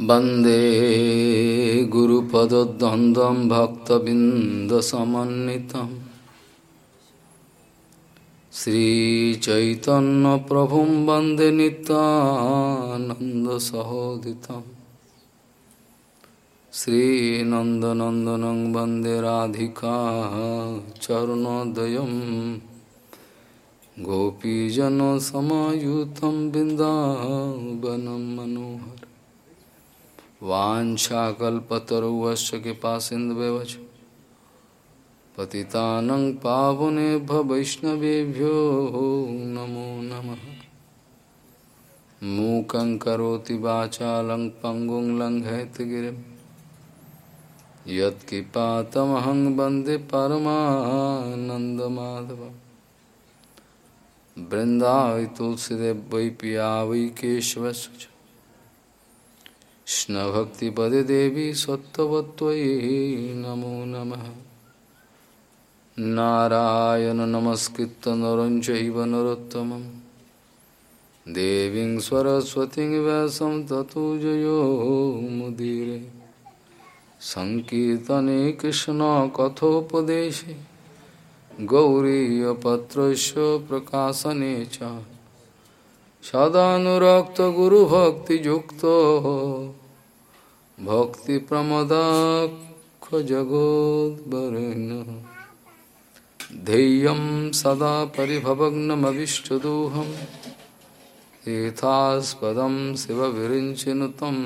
वंदे गुरुपदद्वन्द्वं भक्तबिन्दसमन्वितं। श्रीचैतन्यप्रभुं वंदे नितानन्दसहोदितं श्रीनन्दनन्दनं वंदे राधिका चरणोदयं। गोपीजनसमायुतं बिन्दावनं मनोहर वाछाकल्पतरुवश कृपा सिन्धुवच पतितानं पावनेभ्य वैष्णवेभ्यो नमो नमः। मूकं करोति वाचालं पङ्गुं लङ्घयतगिरिं यत्कृपातमहं वंदे परमानन्दमाधवं बृन्दावै तुलसीदेव वै पिया वै केशवस्य च। कृष्णभक्तिपदे देवी सत्त्ववत्त्वयि नमो नमः। नारायण नमस्कृत्य नरं चैव देवीं सरस्वतीं व्यासं ततो जयो मुदीरे। सङ्कीर्तने कृष्णकथोपदेशे गौरीयपत्रस्य प्रकाशने च सदानुरक्तगुरुभक्तियुक्तो भक्तिप्रमदाक्षजगोद्वरेण्य ध्येयं सदा परिभवग्नमविष्टदोहं तीर्थास्पदं शिवविरिञ्चिनु तं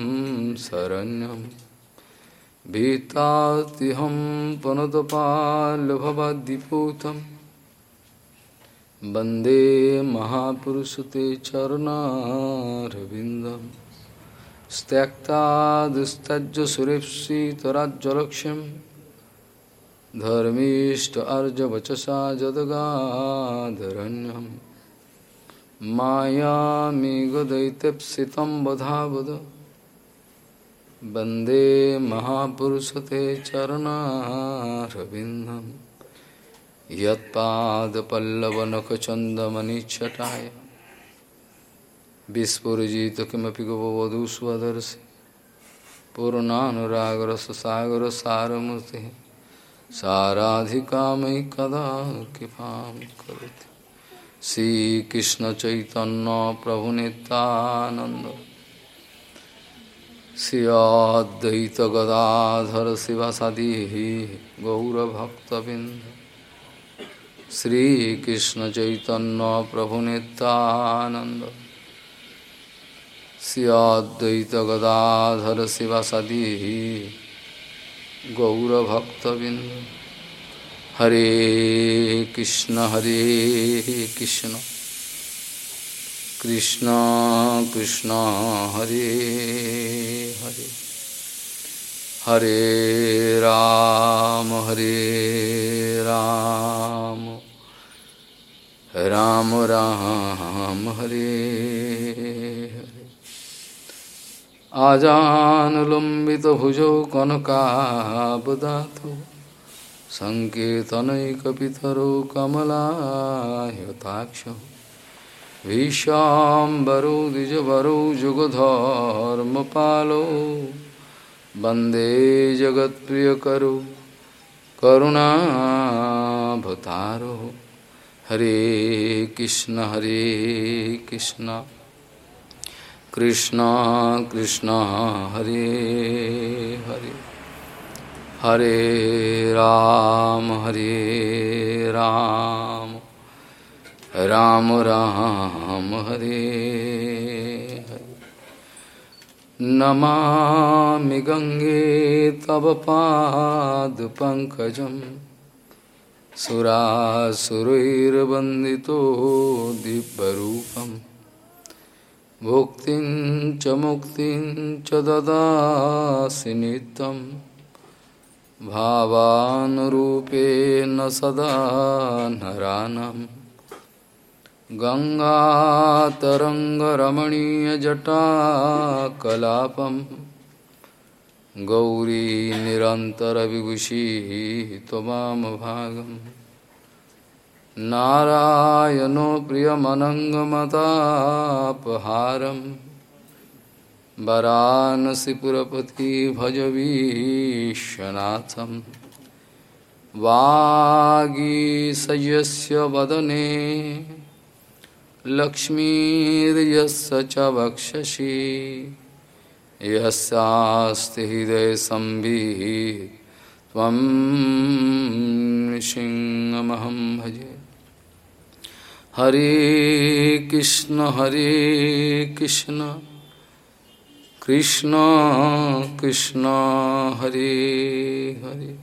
शरण्यं भीतातिहं पुनतपाल्भवद्दिपूतम् वंदे महापुरुष ते चरणारविन्दं त्यक्ता दुस्तज्य सुरेप्सितराज्यलक्ष्यं धर्मीष्ट अर्जवचसा जदगाधरण्यं मायामेघदैत्यप्सितं वधावद। वंदे महापुरुष ते चरणारविन्दम्। यत्पादपल्लवनखचन्दमनिच्छटाय। विस्फुरजित किमपि स्वदर्शि पूर्णानुरागरससागरसारमूर्तिः। साराधिका मयि कदा कृपां करोति श्रीकृष्णचैतन्यप्रभुनितानन्द श्री अद्वैतगदाधर शिवसदिः गौरभक्तबिन्द। श्रीकृष्ण चैतन्य प्रभु नित्यानंद सियाद्वैत गदाधर शिवासदी गौरभक्तबिंद हरे कृष्ण हरे कृष्ण। कृष्ण कृष्ण, हरे हरे। हरे राम हरे राम। राम राम हरे आजानुलम्बितभुजौ कनकाबदातु। सङ्केतनैकपितरौ कमलायताक्षौ भीष्वाम्बरौ द्विजवरौ जुगधर्मपालौ। वंदे जगत्प्रियकरौ करुणाभतारो हरे कृष्ण हरे कृष्ण। कृष्ण कृष्ण, हरे हरे। हरे राम हरे राम। राम राम, हरे हरे। गङ्गे तव पादपङ्कजम् सुरासुरैर्वन्दितो दिव्यरूपम्। भुक्तिं च मुक्तिं च ददासि नित्यं। भावानुरूपेण सदा नरानम् गङ्गातरङ्गरमणीयजटाकलापं गौरी निरन्तरविभूषिः त्वमामभागम् नारायणो वरानसीपुरपति भज विश्वनाथम। वागीसयस्य वदने। लक्ष्मीर्यस्य च वक्षसि। यस्यास्ति हृदय संविः। त्वं भजे। हरे कृष्ण हरे कृष्ण। कृष्ण कृष्ण, हरे हरे।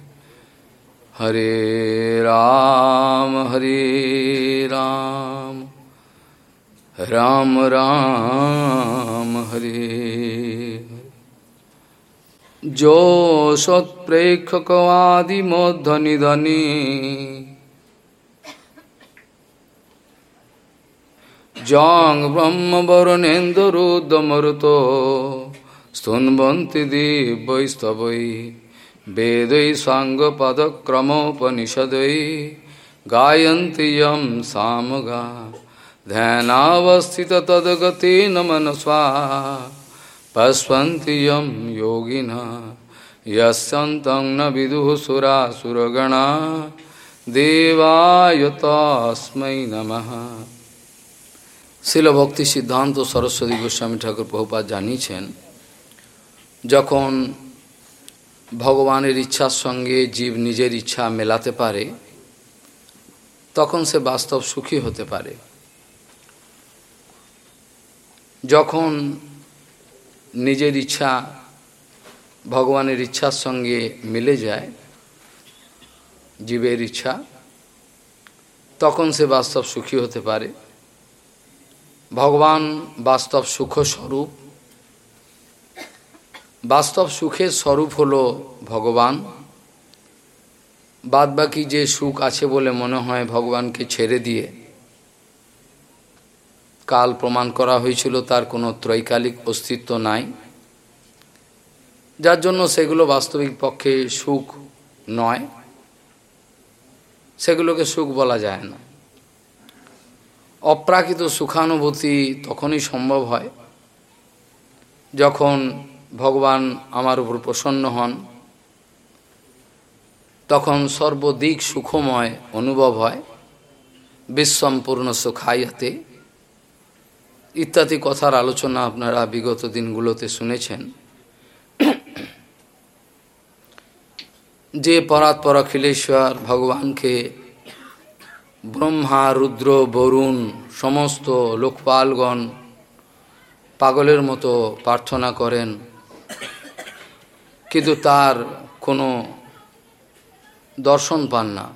हरे राम हरे राम। राम राम, हरे। जो सत्प्रेक्षकवादिमोद्धनिधनि जং ब्रह्मवरुणेन्दुरुद्रमरुतो स्तुन्वन्ति दिवैस्तवै वेदै साङ्गपदक्रमोपनिषदै गायन्ति यं सामगा ध्यानावस्थिततद्गतेन मनस्वा पश्वन्ति यं योगिनः यस्यन्तं न विदुः सुरासुरगणा देवाय तस्मै नमः শিল ভক্তি সিদ্ধান্ত সরস্বতী গোস্বামী ঠাকুর প্রভুপাত জানিয়েছেন যখন ভগবানের ইচ্ছার সঙ্গে জীব নিজের ইচ্ছা মেলাতে পারে তখন সে বাস্তব সুখী হতে পারে যখন নিজের ইচ্ছা, ভগবানের ইচ্ছার সঙ্গে মিলে যায়, জীবের ইচ্ছা, তখন সে বাস্তব সুখী হতে পারে। ভগবান বাস্তব সুখ স্বরূপ। বাস্তব সুখের স্বরূপ হল ভগবান। বাদবাকি যে সুখ আছে বলে মনে হয় ভগবানকে ছেড়ে দিয়ে কাল প্রমাণ করা হয়েছিল, তার কোনো ত্রৈকালিক অস্তিত্ব নাই। যার জন্য সেগুলো বাস্তবিক পক্ষে সুখ নয়। সেগুলোকে সুখ বলা যায় না। অপ্রাকৃত সুখানুভূতি তখনই সম্ভব হয় যখন ভগবান আমার উপর প্রসন্ন হন। তখন সর্বদিক সুখময় অনুভব হয়, বিশ্বম্পূর্ণ সুখাইয়াতে ইত্যাদি কথার আলোচনা আপনারা বিগত দিনগুলোতে শুনেছেন। যে পরাৎপর অখিলেশ্বর ভগবানকে ব্রহ্মা, রুদ্র, বরুণ সমস্ত লোকপালগণ পাগলের মতো প্রার্থনা করেন। কিন্তু তার কোনো দর্শন পান না।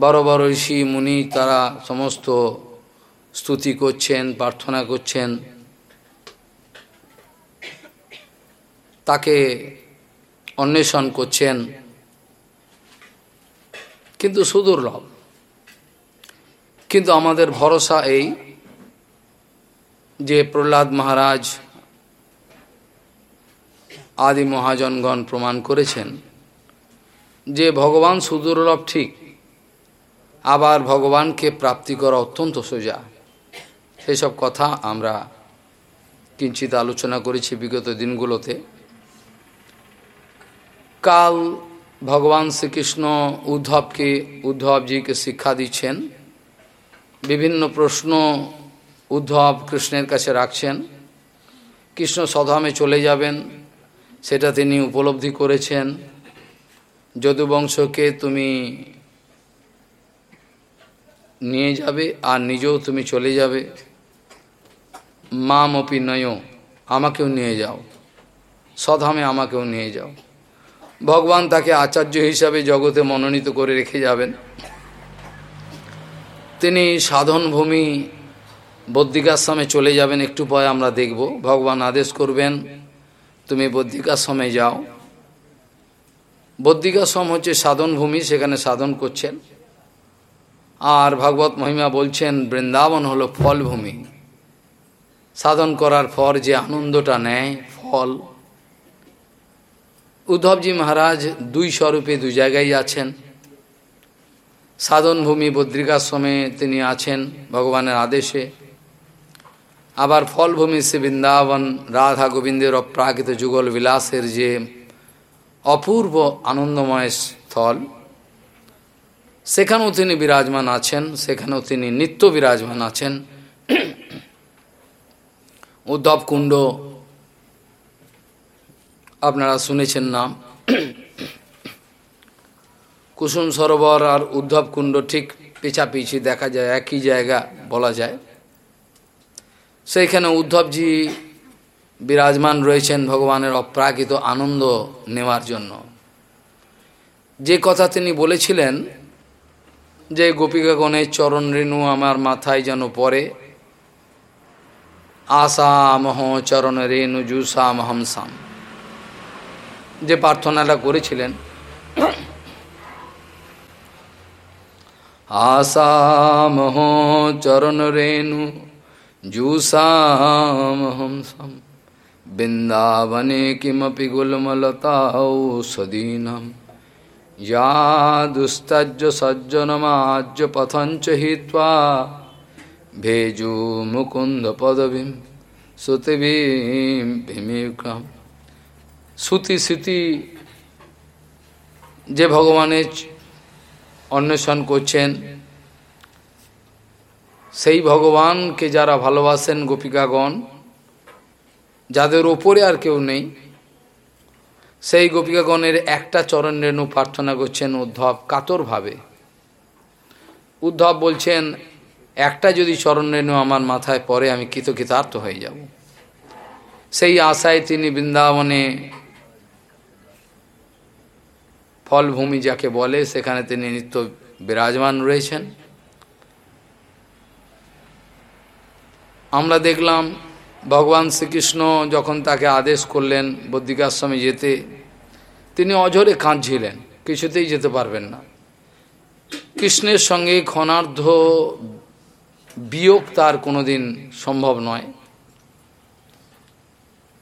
বড় বড় ঋষি, মুনি তারা সমস্ত স্তুতি করছেন, প্রার্থনা করছেন। তাকে অন্বেষণ করছেন। কিন্তু সুদুর্লভ, কিন্তু আমাদের ভরসা এই যে প্রহ্লাদ মহারাজ আদি মহাজনগণ প্রমাণ করেছেন যে ভগবান সুদুর্লভ ঠিক, আবার ভগবানকে প্রাপ্তি করা অত্যন্ত সোজা। সেসব কথা আমরা কিঞ্চিত আলোচনা করেছি বিগত দিনগুলোতে। কাল ভগবান শ্রীকৃষ্ণ উদ্ধবকে, উদ্ধবজিকে শিক্ষা দিচ্ছেন। বিভিন্ন প্রশ্ন উদ্ধব কৃষ্ণের কাছে রাখছেন। কৃষ্ণ সধামে চলে যাবেন, সেটা তিনি উপলব্ধি করেছেন। যদুবংশকে তুমি নিয়ে যাবে আর নিজেও তুমি চলে যাবে। মাম অপি নয়, আমাকেও নিয়ে যাও। সধামে আমাকেও নিয়ে যাও। ভগবান তাকে আচার্য হিসাবে জগতে মনোনীত করে রেখে যাবেন। তিনি সাধন ভূমি বদ্রিকাশ্রমে চলে যাবেন, একটু পরে আমরা দেখব। ভগবান আদেশ করবেন, তুমি বদ্রিকাশ্রমে যাও। বদ্রিকাশ্রম হচ্ছে সাধন ভূমি, সেখানে সাধন করছেন। আর ভাগবত মহিমা বলছেন, বৃন্দাবন হলো ফলভূমি সাধন করার পর যে আনন্দটা নেয়, ফল। উদ্ধবজি মহারাজ দুই স্বরূপে দুই জায়গায় আছেন। সাধনভূমি বদ্রিকাশ্রমে তিনি আছেন ভগবানের আদেশে। আবার ফলভূমি শ্রী বৃন্দাবন রাধা গোবিন্দের অপ্রাকৃত যুগল বিলাসের যে অপূর্ব আনন্দময় স্থল, সেখানেও তিনি বিরাজমান আছেন, সেখানেও তিনি নিত্য বিরাজমান আছেন। উদ্ধব কুণ্ড। আপনারা শুনেছেন নাম। কুসুম সরোবর আর উদ্ধব কুণ্ড ঠিক পেছাপিছি দেখা যায়, একই জায়গা বলা যায়। সেইখানে উদ্ধবজি বিরাজমান রয়েছেন ভগবানের অপ্রাকৃত আনন্দ নেওয়ার জন্য। যে কথা তিনি বলেছিলেন যে গোপিকাগণের চরণ রেণু আমার মাথায় যেন পড়ে আসামহ চরণ রেণু জুসাম হমসাম। যে প্রার্থনাটা করেছিলেন, আসামহ চরণ রেণু জুসাম হমসাম। বৃন্দাবনে কিমপি গুলমলতা সদীনম। যা দুস্তজ্জ সজ্জনমাজ্য পথঞ্চ হিত্বা भेजु मुकुन्द पदवीं श्रुतिवीं भीमिक्रम শ্রুতি স্মৃতি যে ভগবানের অন্বেষণ করছেন সেই ভগবানকে যারা ভালোবাসেন গোপিকাগণ যাদের ওপরে আর কেউ নেই সেই গোপিকাগণের একটা চরণ রেণু প্রার্থনা করছেন উদ্ধব কাতরভাবে উদ্ধব বলছেন একটা যদি চরণ রেণু আমার মাথায় পরে আমি কৃতকৃতার্থ হয়ে যাব। সেই আশায় তিনি বৃন্দাবনে ফলভূমি যাকে বলে, সেখানে তিনি নিত্য বিরাজমান রয়েছেন। আমরা দেখলাম ভগবান শ্রীকৃষ্ণ যখন তাকে আদেশ করলেন বদ্রিকাশ্রমে যেতে, তিনি অঝরে কাঁদছিলেন, কিছুতেই যেতে পারবেন না। কৃষ্ণের সঙ্গে ক্ষণার্ধ বিয়োগ তার কোনোদিন সম্ভব নয়।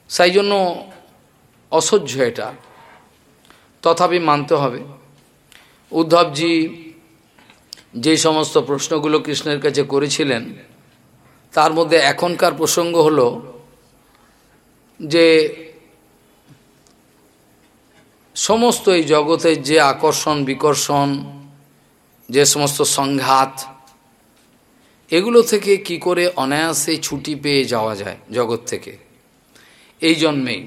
সেই জন্য অসহ্য এটা। তথাপি মানতে হবে। উদ্ধবজি যে সমস্ত প্রশ্নগুলো কৃষ্ণের কাছে করেছিলেন, তার মধ্যে এখনকার প্রসঙ্গ হল যে সমস্ত এই জগতের যে আকর্ষণ, বিকর্ষণ, যে সমস্ত সংঘাত এগুলো থেকে কি করে অনায়াসে ছুটি পেয়ে যাওয়া যায় জগৎ থেকে? এই জন্মেই।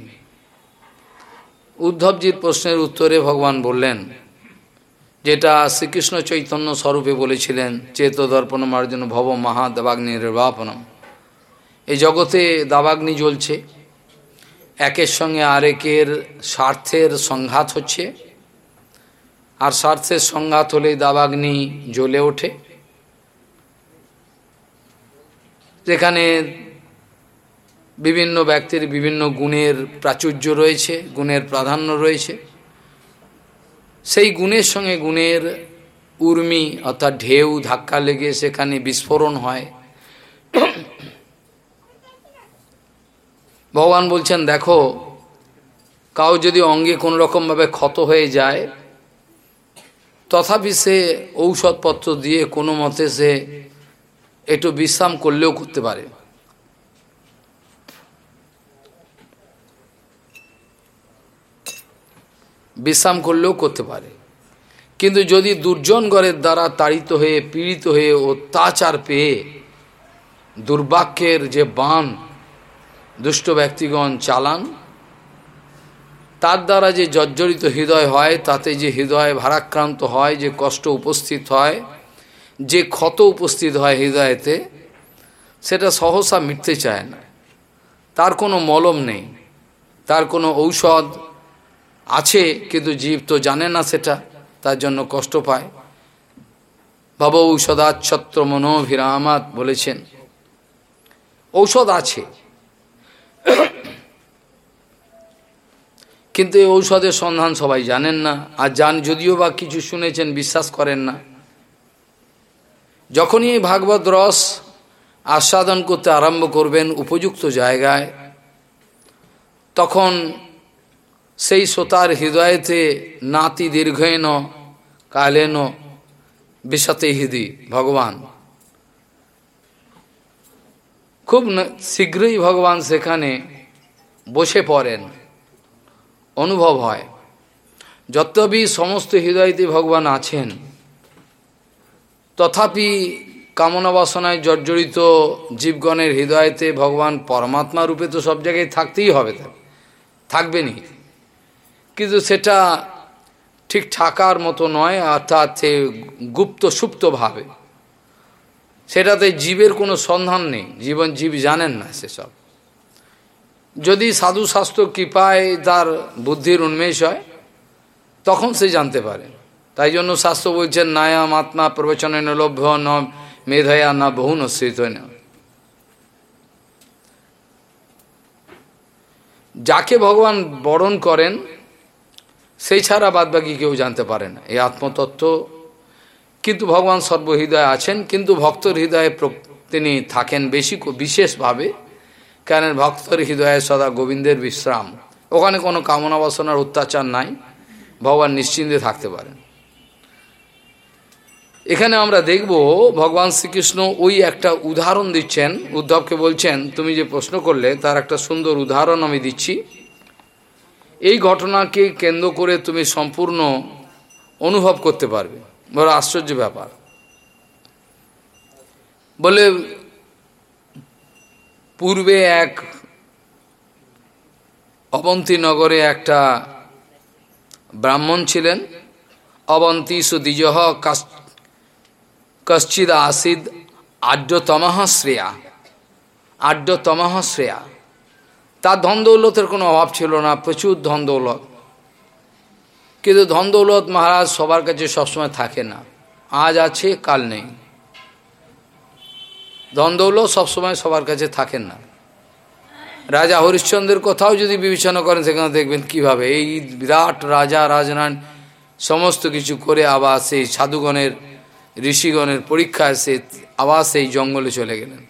উদ্ধবজির প্রশ্নের উত্তরে ভগবান বললেন, যেটা শ্রীকৃষ্ণ চৈতন্য স্বরূপে বলেছিলেন চেতদর্পণ মার্জন ভব মহা দাবাগ্নি নির্বাপনম এই জগতে দাবাগ্নি জ্বলছে, একের সঙ্গে আরেকের স্বার্থের সংঘাত হচ্ছে, আর স্বার্থের সংঘাত হলেই দাবাগ্নি জ্বলে ওঠে। যেখানে বিভিন্ন ব্যক্তির বিভিন্ন গুণের প্রাচুর্য রয়েছে, গুণের প্রাধান্য রয়েছে। সেই গুণের সঙ্গে গুণের উর্মি অর্থাৎ ঢেউ, ধাক্কা লেগে সেখানে বিস্ফোরণ হয়। ভগবান বলছেন, দেখো, কাউ যদি অঙ্গে কোনো রকমভাবে ক্ষত হয়ে যায়, তথাপি সে ঔষধপত্র দিয়ে কোনো মতে সে একটু বিশ্রাম করলেও করতে পারে। বিশ্রাম করলেও করতে পারে। কিন্তু যদি দুর্জনগড়ের দ্বারা তাড়িত হয়ে, পীড়িত হয়ে অত্যাচার পেয়ে দুর্বাক্যের যে বান দুষ্ট ব্যক্তিগণ চালান, তার দ্বারা যে জর্জরিত হৃদয় হয়, তাতে যে হৃদয় ভারাক্রান্ত হয়, যে কষ্ট উপস্থিত হয় যে ক্ষত উপস্থিত হয় হৃদয়েতে, সেটা সহসা মিটতে চায় না। তার কোনো মলম নেই, তার কোনো ঔষধ আছে কিন্তু জীব তো জানে না সেটা, তার জন্য কষ্ট পায়। ভব ঔষধাচ্ছত্র মনোভিরামাত বলেছেন, ঔষধ আছে। কিন্তু এই ঔষধের সন্ধান সবাই জানেন না, আর যান যদিও বা কিছু শুনেছেন, বিশ্বাস করেন না। যখনই ভাগবত রস আস্বাদন করতে আরম্ভ করবেন উপযুক্ত জায়গায়, তখন সেই শ্রোতার হৃদয়েতে নাতি দীর্ঘেন কালেন বিষতে হৃদি, ভগবান। খুব শীঘ্রই ভগবান সেখানে বসে পড়েন, অনুভব হয়। যতবি সমস্ত হৃদয়তে ভগবান আছেন তথাপি কামনা বাসনায় জর্জরিত জীবগণের হৃদয়তে ভগবান পরমাত্মা রূপে তো সব জায়গায় থাকতেই হবে থাকবেনি কিন্তু সেটা ঠিক থাকার মতো নয়, অর্থাৎ সে গুপ্ত সুপ্তভাবে সেটাতে জীবের কোনো সন্ধান নেই, জীবন জীব জানেন না সেসব যদি সাধু শাস্ত্র কৃপায় তার বুদ্ধির উন্মেষ হয়, তখন সে জানতে পারে। তাই জন্য শাস্ত্র বলছেন, নায়াম আত্মা প্রবচনে নলভ্য ন মেধয়া না বহু নশ্রিত না। যাকে ভগবান বরণ করেন, সেই ছাড়া বাদবাকি কেউ জানতে পারে না, এই আত্মতত্ত্ব। কিন্তু ভগবান সর্বহৃদয়ে আছেন, কিন্তু ভক্তর হৃদয়ে তিনি থাকেন বেশি বিশেষভাবে কেন ভক্তর হৃদয়ে সদা গোবিন্দের বিশ্রাম। ওখানে কোনো কামনা বাসনার অত্যাচার নাই, ভগবান নিশ্চিন্তে থাকতে পারেন। এখানে আমরা দেখব ভগবান শ্রীকৃষ্ণ ওই একটা উদাহরণ দিচ্ছেন। উদ্ধবকে বলছেন, তুমি যে প্রশ্ন করলে, তার একটা সুন্দর উদাহরণ আমি দিচ্ছি। এই ঘটনাকে কেন্দ্র করে তুমি সম্পূর্ণ অনুভব করতে পারবে। বড় আশ্চর্য ব্যাপার। বলে, পূর্বে এক অবন্তী নগরে একটা ব্রাহ্মণ ছিলেন। অবন্তী সুদিজহ কশ্চিদ আসিদ আড্যতমহ শ্রেয়া আড্যতমহ শ্রেয়া তার ধন দৌলতের কোনো অভাব ছিল না, প্রচুর ধন দৌলত কিন্তু ধন দৌলত মহারাজ সবার কাছে সবসময় থাকে না। আজ আছে, কাল নেই। ধন দৌলত সবসময় সবার কাছে থাকেন না। রাজা হরিশ্চন্দ্রের কথাও যদি বিবেচনা করেন, সেখানে দেখবেন কীভাবে। এই বিরাট রাজা রাজনান সমস্ত কিছু করে আবার সেই সাধুগণের ঋষিগণের পরীক্ষায় সে আবার সেই জঙ্গলে চলে গেলেন।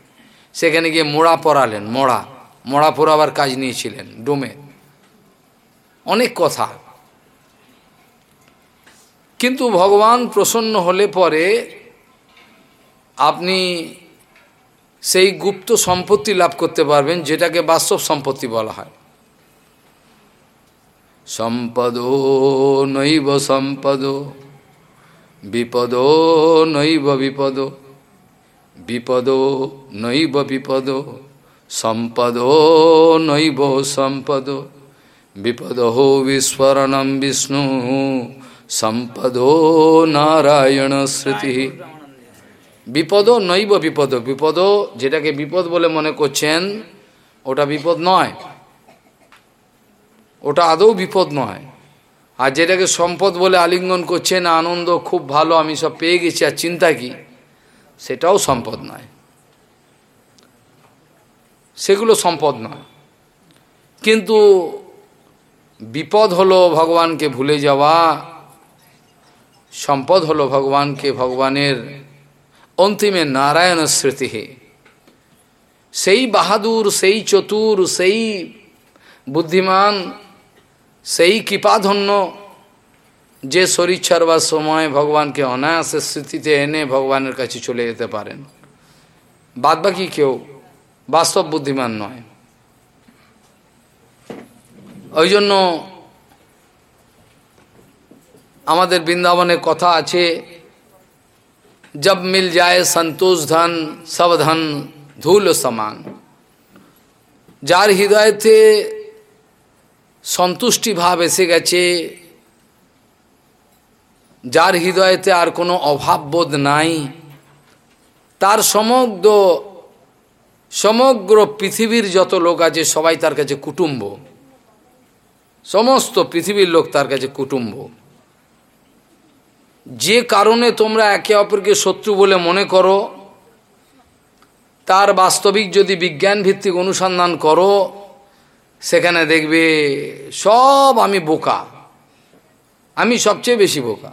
সেখানে গিয়ে মোড়া পড়ালেন মোড়া। মোড়া পড়াবার কাজ নিয়েছিলেন, ডোমে। অনেক কথা। কিন্তু ভগবান প্রসন্ন হলে পরে আপনি সেই গুপ্ত সম্পত্তি লাভ করতে পারবেন, যেটাকে বাস্তব সম্পত্তি বলা হয়। সম্পদ নৈব সম্পদ। বিপদ নৈব বিপদ। বিপদ নৈব বিপদ। সম্পদ নৈব সম্পদ। বিপদ হো বিস্মরণম বিষ্ণু। সম্পদ নারায়ণ স্মৃতি। বিপদ নৈব বিপদ। বিপদ যেটাকে বিপদ বলে মনে করছেন, ওটা বিপদ নয়। ওটা আদৌ বিপদ নয়। আর যেটাকে সম্পদ বলে আলিঙ্গন করছেন, আনন্দ খুব ভালো, আমি সব পেয়ে গেছি, আর চিন্তা কি? সেটাও সম্পদ নয়। সেগুলো সম্পদ নয়। কিন্তু বিপদ হলো ভগবানকে ভুলে যাওয়া, সম্পদ হলো ভগবানকে ভগবানের অন্তিমে নারায়ণ স্মৃতি সেই বাহাদুর, সেই চতুর, সেই বুদ্ধিমান সেই কৃপাধন্য যে শরীর ছাড়বার সময় ভগবানকে অনায়াসের স্মৃতিতে এনে ভগবানের কাছে চলে যেতে পারেন। বাদবাকি কেউ বাস্তব বুদ্ধিমান নয়। ওই জন্য আমাদের বৃন্দাবনে কথা আছে, জব মিল যায় সন্তোষ ধন, সব ধন ধুল সমান। যার হৃদয়তে সন্তুষ্টি ভাব এসে গেছে। যার হৃদয়তে আর কোনো অভাববোধ নাই, তার সমগ্র সমগ্র পৃথিবীর যত লোক আছে, সবাই তার কাছে কুটুম্ব। সমস্ত পৃথিবীর লোক তার কাছে কুটুম্ব। যে কারণে তোমরা একে অপরকে শত্রু বলে মনে করো, তার বাস্তবিক যদি বিজ্ঞান ভিত্তিক অনুসন্ধান করো সেখানে দেখবে সব আমি বোকা আমি সবচেয়ে বেশি বোকা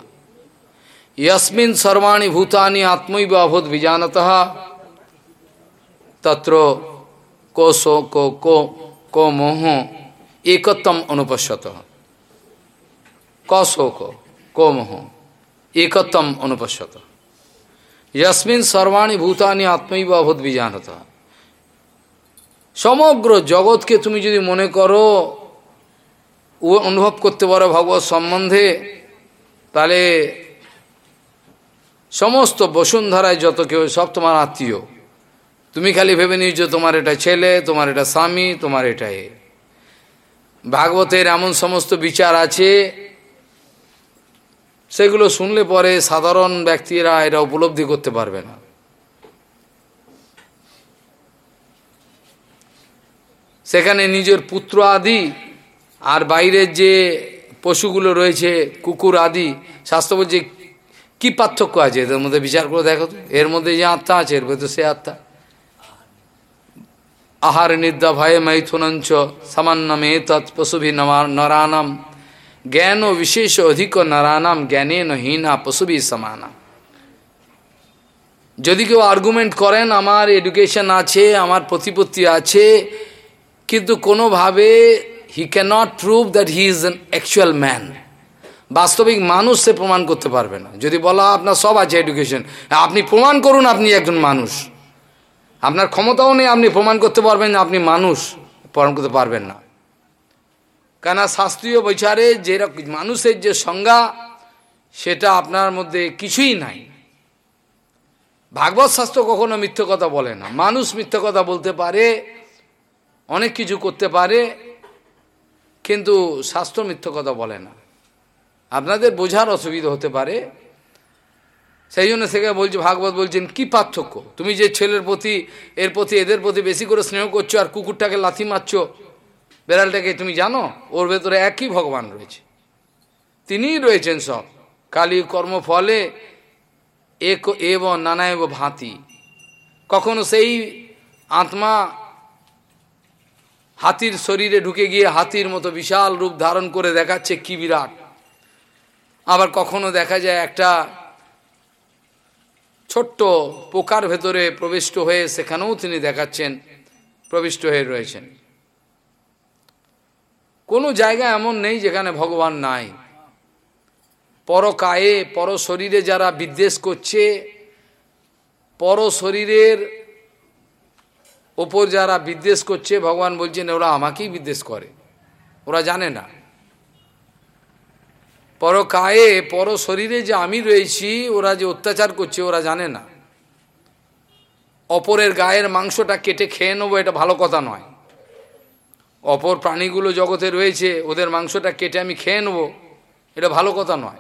ইয়সমিন সর্বাণী ভূতানি আত্মৈব অভূত বিজানত তত্র কোশো কো কো কো মোহ একত্তম অনুপশ্যত কশোক কো মোহ একত্তম অনুপশ্যত यस्मिन सर्वाणी भूतानि आत्मैव अभूत बीजानत সমগ্র জগৎকে তুমি যদি মনে করো অনুভব করতে পারো ভগবত সম্বন্ধে, তাহলে সমস্ত বসুন্ধরায় যত কেউ, সব তোমার আত্মীয়। তুমি খালি ভেবে নিয়েছো তোমার এটা ছেলে, তোমার এটা স্বামী, তোমার এটা এ। ভাগবতের এমন সমস্ত বিচার আছে, সেগুলো শুনলে পরে সাধারণ ব্যক্তিরা এটা উপলব্ধি করতে পারবে না। সেখানে নিজের পুত্র আদি আর বাইরের যে পশুগুলো রয়েছে, কুকুর আদি শাস্ত্র বলছে, কি পার্থক্য আছে? এদের মধ্যে বিচার করে দেখো তো। এর মধ্যে যে আত্মা আছে, এর মধ্যে সে আত্মা। আহার নিদ্রা ভয়ে মৈথুনঞ্চ সামান্যমে তৎ পশুভি নরানাম। জ্ঞান ও বিশেষ অধিক নরানাম, জ্ঞানে নহীনা পশুভি সমানা যদি কেউ আর্গুমেন্ট করেন, আমার এডুকেশন আছে, আমার প্রতিপত্তি আছে কিন্তু কোনোভাবে he cannot prove that he is an actual man বাস্তবিক মানুষ সে প্রমাণ করতে পারবে না। যদি বলা আপনার সব আছে এডুকেশন আপনি প্রমাণ করুন আপনি একজন মানুষ। আপনার ক্ষমতাও নেই, আপনি প্রমাণ করতে পারবেন না আপনি মানুষ, প্রমাণ করতে পারবেন না। কেন শাস্ত্রীয় বিচারে যেরকম মানুষের যে সংজ্ঞা, সেটা আপনার মধ্যে কিছুই নাই। ভাগবত শাস্ত্র কখনো মিথ্য কথা বলে না। মানুষ মিথ্য কথা বলতে পারে অনেক কিছু করতে পারে, কিন্তু শাস্ত্র মিথ্য কথা বলে না। আপনাদের বোঝার অসুবিধা হতে পারে। সেই জন্য থেকে বলছে, ভাগবত বলছেন, কি পার্থক্য? তুমি যে ছেলের প্রতি, এর প্রতি, এদের প্রতি বেশি করে স্নেহ করছ আর কুকুরটাকে লাথি মারছো, বেড়ালটাকে, তুমি জানো? ওর ভেতরে একই ভগবান রয়েছে। তিনিই রয়েছেন সব। কালী কর্মফলে এক এব নানা এব ভাঁতি। কখনো সেই আত্মা হাতির শরীরে ঢুকে গিয়ে হাতির মতো বিশাল রূপ ধারণ করে দেখাচ্ছে কি বিরাট। আবার কখনো দেখা যায় একটা ছোট্ট পোকার ভেতরে প্রবিষ্ট হয়ে সেখানেও তিনি দেখাচ্ছেন, প্রবিষ্ট হয়ে রয়েছেন। কোনো জায়গা এমন নেই যেখানে ভগবান নাই। পরকায়ে পর শরীরে যারা বিদ্বেষ করছে পর শরীরের ওপর যারা বিদ্বেষ করছে, ভগবান বলছেন, ওরা আমাকেই বিদ্বেষ করে। ওরা জানে না। পরকায়ে, পর শরীরে যে আমি রয়েছি, ওরা যে অত্যাচার করছে, ওরা জানে না। অপরের গায়ের মাংসটা কেটে খেয়ে নেব, এটা ভালো কথা নয়। অপর প্রাণীগুলো জগতে রয়েছে, ওদের মাংসটা কেটে আমি খেয়ে নেব, এটা ভালো কথা নয়।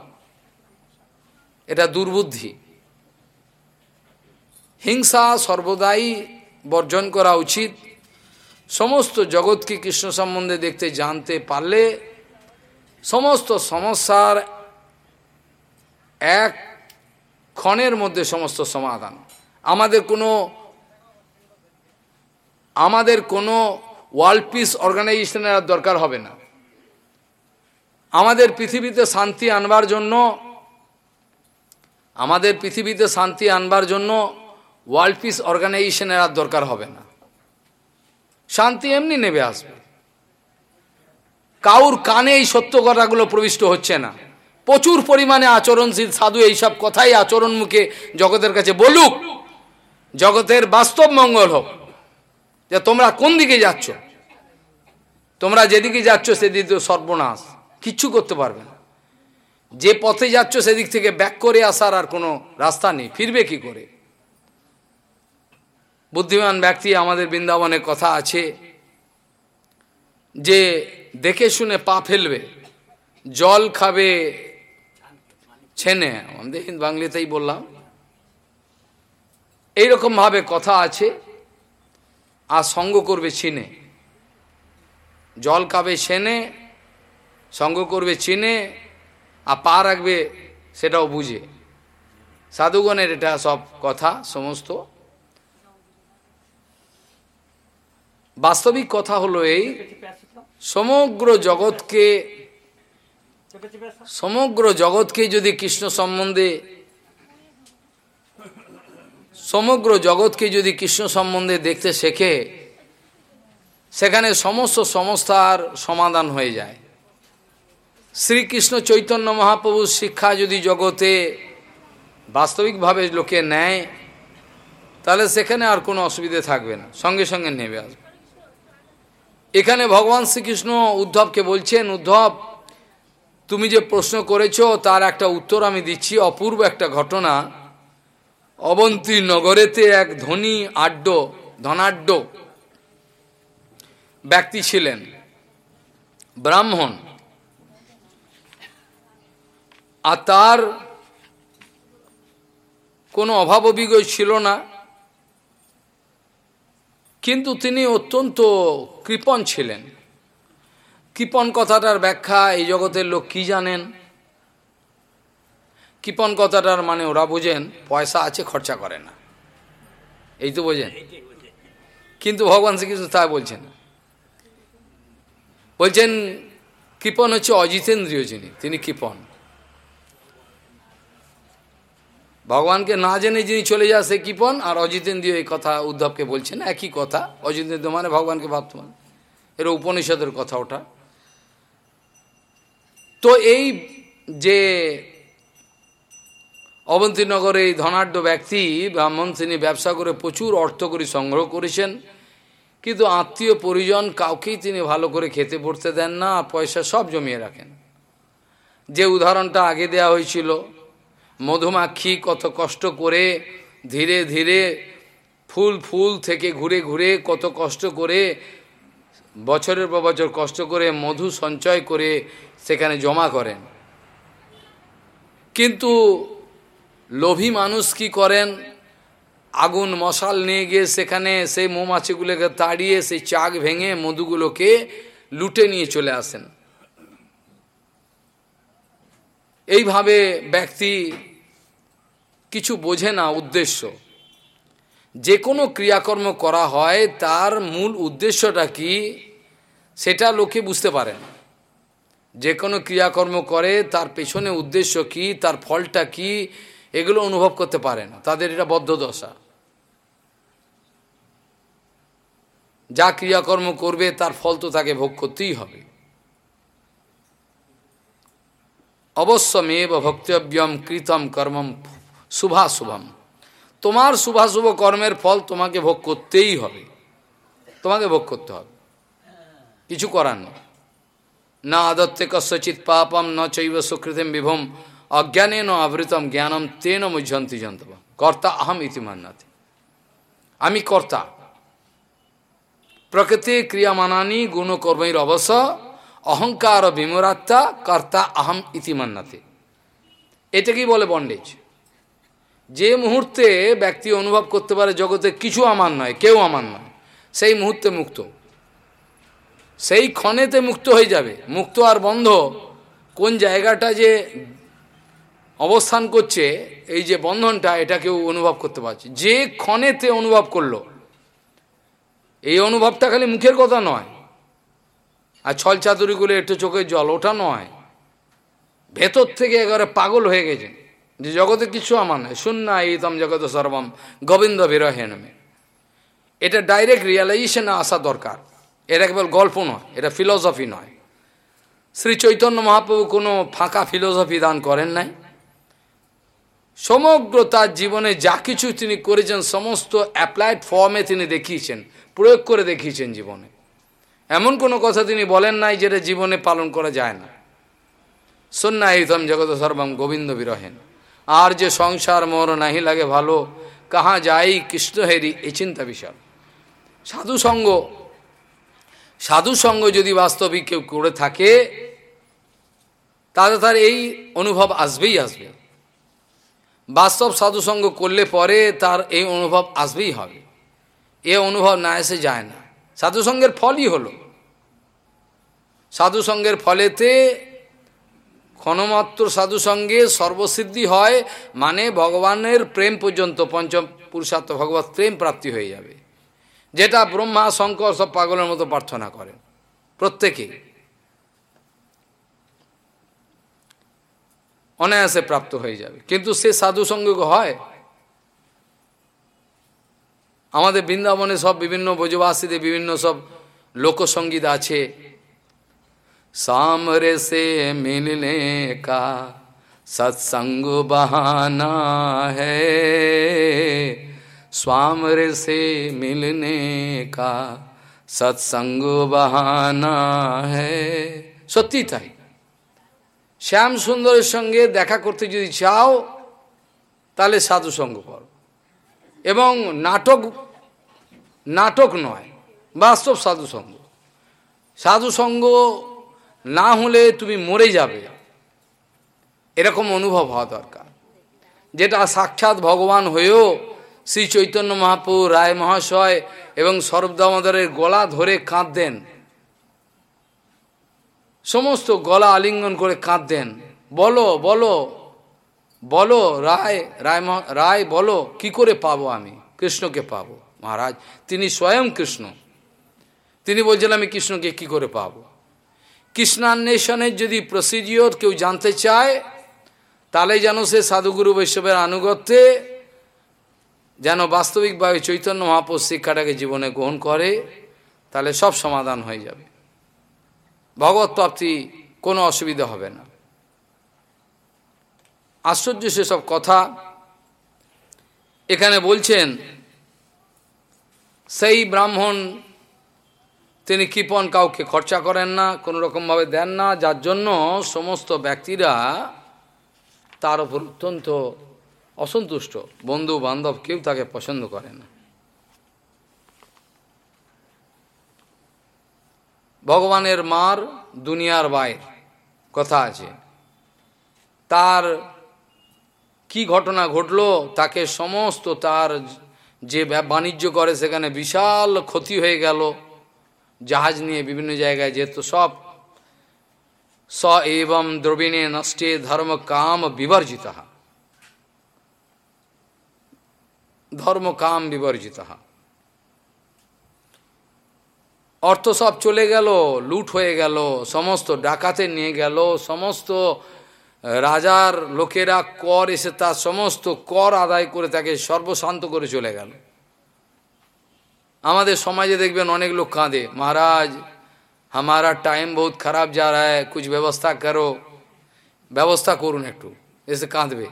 এটা দুর্বুদ্ধি। হিংসা সর্বদাই বর্জন করা উচিত। সমস্ত জগৎকে কৃষ্ণ সম্বন্ধে দেখতে জানতে পারলে সমস্ত সমস্যার এক ক্ষণের মধ্যে সমস্ত সমাধান। আমাদের কোনো আমাদের কোনো ওয়ার্ল্ড পিস অর্গানাইজেশনের দরকার হবে না। আমাদের পৃথিবীতে শান্তি আনবার জন্য, আমাদের পৃথিবীতে শান্তি আনবার জন্য ওয়ার্ল্ড পিস অর্গানাইজেশনের আর দরকার হবে না। শান্তি এমনি নেবে আসবে। কাউর কানে এই সত্য কথাগুলো প্রবিষ্ট হচ্ছে না। প্রচুর পরিমাণে আচরণশীল সাধু এইসব কথাই আচরণ মুখে জগতের কাছে বলুক। জগতের বাস্তব মঙ্গল হোক। যে তোমরা কোন দিকে যাচ্ছ? তোমরা যেদিকে যাচ্ছ সেদিকে সর্বনাশ। কিচ্ছু করতে পারবে না। যে পথে যাচ্ছ সেদিক থেকে ব্যাক করে আসার আর কোনো রাস্তা নেই। ফিরবে কি করে? বুদ্ধিমান ব্যক্তি আমাদের বৃন্দাবনের কথা আছে যে দেখে শুনে পা ফেলবে, জল খাবে ছেনে। আমাদের বাংলাতেই বললাম। এইরকম ভাবে কথা আছে, আর সঙ্গ করবে চিনে জল খাবে ছেনে, সঙ্গ করবে চিনে আর পা রাখবে সেটাও বুঝে। সাধুগণের এটা সব কথা, সমস্ত বাস্তবিক কথা হলো এই, সমগ্র জগৎকে সমগ্র জগৎকে যদি কৃষ্ণ সম্বন্ধে, সমগ্র জগৎকে যদি কৃষ্ণ সম্বন্ধে দেখতে শেখে, সেখানে সমস্ত সমস্যার সমাধান হয়ে যায়। শ্রীকৃষ্ণ চৈতন্য মহাপ্রভুর শিক্ষা যদি জগতে বাস্তবিকভাবে লোকে নেয়, তাহলে সেখানে আর কোনো অসুবিধে থাকবে না, সঙ্গে সঙ্গে নেবে আসবে। এখানে ভগবান শ্রীকৃষ্ণ উদ্ধবকে বলছেন, উদ্ধব, তুমি যে প্রশ্ন করেছ তার একটা উত্তর আমি দিচ্ছি। অপূর্ব একটা ঘটনা। অবন্তী নগরেতে এক ধনী আড্ড ধনাঢ্য ব্যক্তি ছিলেন, ব্রাহ্মণ। আর তার কোনো অভাব অভিজ্ঞ ছিল না। কিন্তু তিনি অত্যন্ত কৃপণ ছিলেন। কৃপণ কথাটার ব্যাখ্যা, এই জগতের লোক কি জানেন? কৃপণ কথাটার মানে ওরা বোঝেন, পয়সা আছে, খরচা করে না। এই তো বোঝেন। কিন্তু ভগবান শ্রীকৃষ্ণ তা বলছেন। বলছেন, কৃপণ হচ্ছে অজিতেন্দ্রীয় যিনি, তিনি কৃপণ। ভগবানকে না জেনে যিনি চলে যায়, সে কৃপণ। আর অজিতেন্দ্রীয় এই কথা উদ্ধবকে বলছেন, একই কথা। অজিতেন্দ্র মানে ভগবানকে ভাবতে মানে এর উপনিষদের কথা ওটা। তো এই যে অবন্তীনগরে এই ধনাঢ্য ব্যক্তি ব্রাহ্মণ তিনি ব্যবসা করে প্রচুর অর্থ করে সংগ্রহ করেছেন, কিন্তু আত্মীয় পরিজন কাউকেই তিনি ভালো করে খেতে পড়তে দেন না পয়সা সব জমিয়ে রাখেন। যে উদাহরণটা আগে দেয়া হয়েছিল মধুমাক্ষী কত কষ্ট করে ধীরে ধীরে ফুল ফুল থেকে ঘুরে ঘুরে কত কষ্ট করে, বছরের পর বছর কষ্ট করে মধু সঞ্চয় করে সেখানে জমা করেন। কিন্তু লোভী মানুষ কি করেন? আগুন মশাল নিয়ে গিয়ে সেখানে সেই মৌমাছিগুলোকে তাড়িয়ে, সেই চাক ভেঙে মধুগুলোকে লুটে নিয়ে চলে আসেন। এইভাবে ব্যক্তি কিছু বোঝে না উদ্দেশ্য। যে কোনো ক্রিয়াকর্ম করা হয়, তার মূল উদ্দেশ্যটা কি, সেটা লোকে বুঝতে পারে না। যে কোনো ক্রিয়াকর্ম করে, তার পেছনে উদ্দেশ্য কি, তার ফলটা কি, এগুলো অনুভব করতে পারে না। তাদের এটা বদ্ধদশা যা ক্রিয়াকর্ম করবে, তার ফল তো তাকে ভোগ করতেই হবে। অবশ্যমেব ভক্তব্যম কৃতম কর্মম শুভাশুভম। তোমার শুভাশুভ কর্মের ফল তোমাকে ভোগ করতেই হবে। তোমাকে ভোগ করতে হবে। কিছু করার নেই। না আদত্তে কস্যচিৎ পাপম, ন চৈব সুকৃতিম বিভম অজ্ঞানে ন আবৃতম জ্ঞানম তেন মুঝন্তি জন্তব কর্তা আহম ইতি মান্নাতে। আমি কর্তা। প্রকৃতি ক্রিয়ামানানি গুণকর্মীর অবশ্য অহংকার বিমরাত্মা কর্তা আহম ইতি মান্নাতে। এটাকেই বলে বন্ডেজ যে মুহূর্তে ব্যক্তি অনুভব করতে পারে জগতে কিছু আমার নয়, কেউ আমার নয়, সেই মুহূর্তে মুক্ত। সেই ক্ষণেতে মুক্ত হয়ে যাবে। মুক্ত আর বন্ধ কোন জায়গাটা যে অবস্থান করছে, এই যে বন্ধনটা, এটা কেউ অনুভব করতে পারছে। যে ক্ষণেতে অনুভব করল, এই অনুভবটা খালি মুখের কথা নয়। আর ছল চাতুরিগুলো একটু চোখের জল, ওটা নয়। ভেতর থেকে একেবারে পাগল হয়ে গেছে। যে জগতে কিছু আমার নয় শূন্য ইতম জগত সর্বম গোবিন্দ বিরহেনমে এটা ডাইরেক্ট রিয়ালাইজেশনে আসা দরকার। এটা কেবল গল্প নয়, এটা ফিলসফি নয়। শ্রী চৈতন্য মহাপ্রভু কোনো ফাঁকা ফিলসফি দান করেন নাই। সমগ্র তার জীবনে যা কিছু তিনি করেছেন, সমস্ত অ্যাপ্লাইড ফর্মে তিনি দেখিয়েছেন, প্রয়োগ করে দেখিয়েছেন জীবনে। এমন কোনো কথা তিনি বলেন নাই যেটা জীবনে পালন করা যায় না। সন্ন্যায়িতম জগত সর্বম গোবিন্দ বিরহেন আর যে সংসার মোর নাহি লাগে ভালো, কাহা যাই কৃষ্ণ হেরি, এ চিন্তা বিষয় সাধু সঙ্গ সাধু সঙ্গ যদি বাস্তবিক কেউ করে থাকে তাহলে তার এই অনুভব আসবেই আসবে। বাস্তব সাধুসঙ্গ করলে পরে তার এই অনুভব আসবেই হবে। এ অনুভব না এসে যায় না। সাধুসঙ্গের ফলই হলো। সাধুসঙ্গের ফলেতে ক্ষণমাত্র সাধুসঙ্গে সর্বসিদ্ধি হয় মানে ভগবানের প্রেম পর্যন্ত পঞ্চম পুরুষার্থ ভগবত প্রেম প্রাপ্তি হয়ে যাবে। যেটা ব্রহ্মা শঙ্কর সব পাগলের মতো প্রার্থনা করেন প্রত্যেকে অনায়াসে প্রাপ্ত হয়ে যাবে। কিন্তু সে সাধু সঙ্গ হয়? আমাদের বৃন্দাবনে সব বিভিন্ন ব্রজবাসীদের বিভিন্ন সব লোকসঙ্গীত আছে। सामरे से मिलने का सत्संग बहाना है स्वामरे से मिलने का সৎসঙ্গ বাহানা হ্যাঁ সত্যি তাই শ্যাম সুন্দরের সঙ্গে দেখা করতে যদি চাও তাহলে সাধু সঙ্গ করো এবং নাটক নাটক নয় বাস্তব সাধু সঙ্গ সাধু সঙ্গ না হলে তুমি মরে যাবে। এরকম অনুভব হওয়া দরকার। যেটা সাক্ষাৎ ভগবান হয়েও শ্রী চৈতন্য মহাপুর রায় মহাশয় এবং সর্বদামোদরের গলা ধরে কাঁদতেন। সমস্ত গলা আলিঙ্গন করে কাঁদতেন। বলো বলো বলো, রায় রায় রায় বলো, কি করে পাবো আমি? কৃষ্ণকে পাবো। মহারাজ, তিনি স্বয়ং কৃষ্ণ। তিনি বলছেন আমি কৃষ্ণকে কি করে পাবো? কৃষ্ণান্বেষণের যদি প্রসিডিওর কেউ জানতে চায়, তাহলে যেন সে সাধুগুরু বৈষ্ণবের আনুগত্যে যেন বাস্তবিকভাবে চৈতন্য মহাপুর শিক্ষাটাকে জীবনে গ্রহণ করে, তাহলে সব সমাধান হয়ে যাবে। ভগবত প্রাপ্তি কোনো অসুবিধা হবে না। আশ্চর্য সেসব কথা। এখানে বলছেন, সেই ব্রাহ্মণ তিনি কৃপন কাউকে খরচা করেন না, কোনো রকমভাবে দেন না, যার জন্য সমস্ত ব্যক্তিরা তার উপর অত্যন্ত অসন্তুষ্ট। বন্ধু বান্ধব কেউ তাকে পছন্দ করে না। ভগবানের মার দুনিয়ার বাইর, কথা আছে। তার কি ঘটনা ঘটলো, তাকে সমস্ত তার যে বাণিজ্য করে সেখানে বিশাল ক্ষতি হয়ে গেল। জাহাজ নিয়ে বিভিন্ন জায়গায় যেত সব স এবং দ্রবিণে নষ্টে ধর্ম কাম বিবর্জিত। ধর্ম কাম বিবর্জিত। অর্থ সব চলে গেল, লুট হয়ে গেল, সমস্ত ডাকাতে নিয়ে গেল, সমস্ত রাজার লোকেরা কর এসে তার সমস্ত কর আদায় করে তাকে সর্বশান্ত করে চলে গেল। আমাদের সমাজে দেখবেন অনেক লোক কাঁদে মহারাজ हमारा টাইম বহুত খারাপ যা রা है कुछ ব্যবস্থা করো ব্যবস্থা করুন একটু এসে কাঁদবে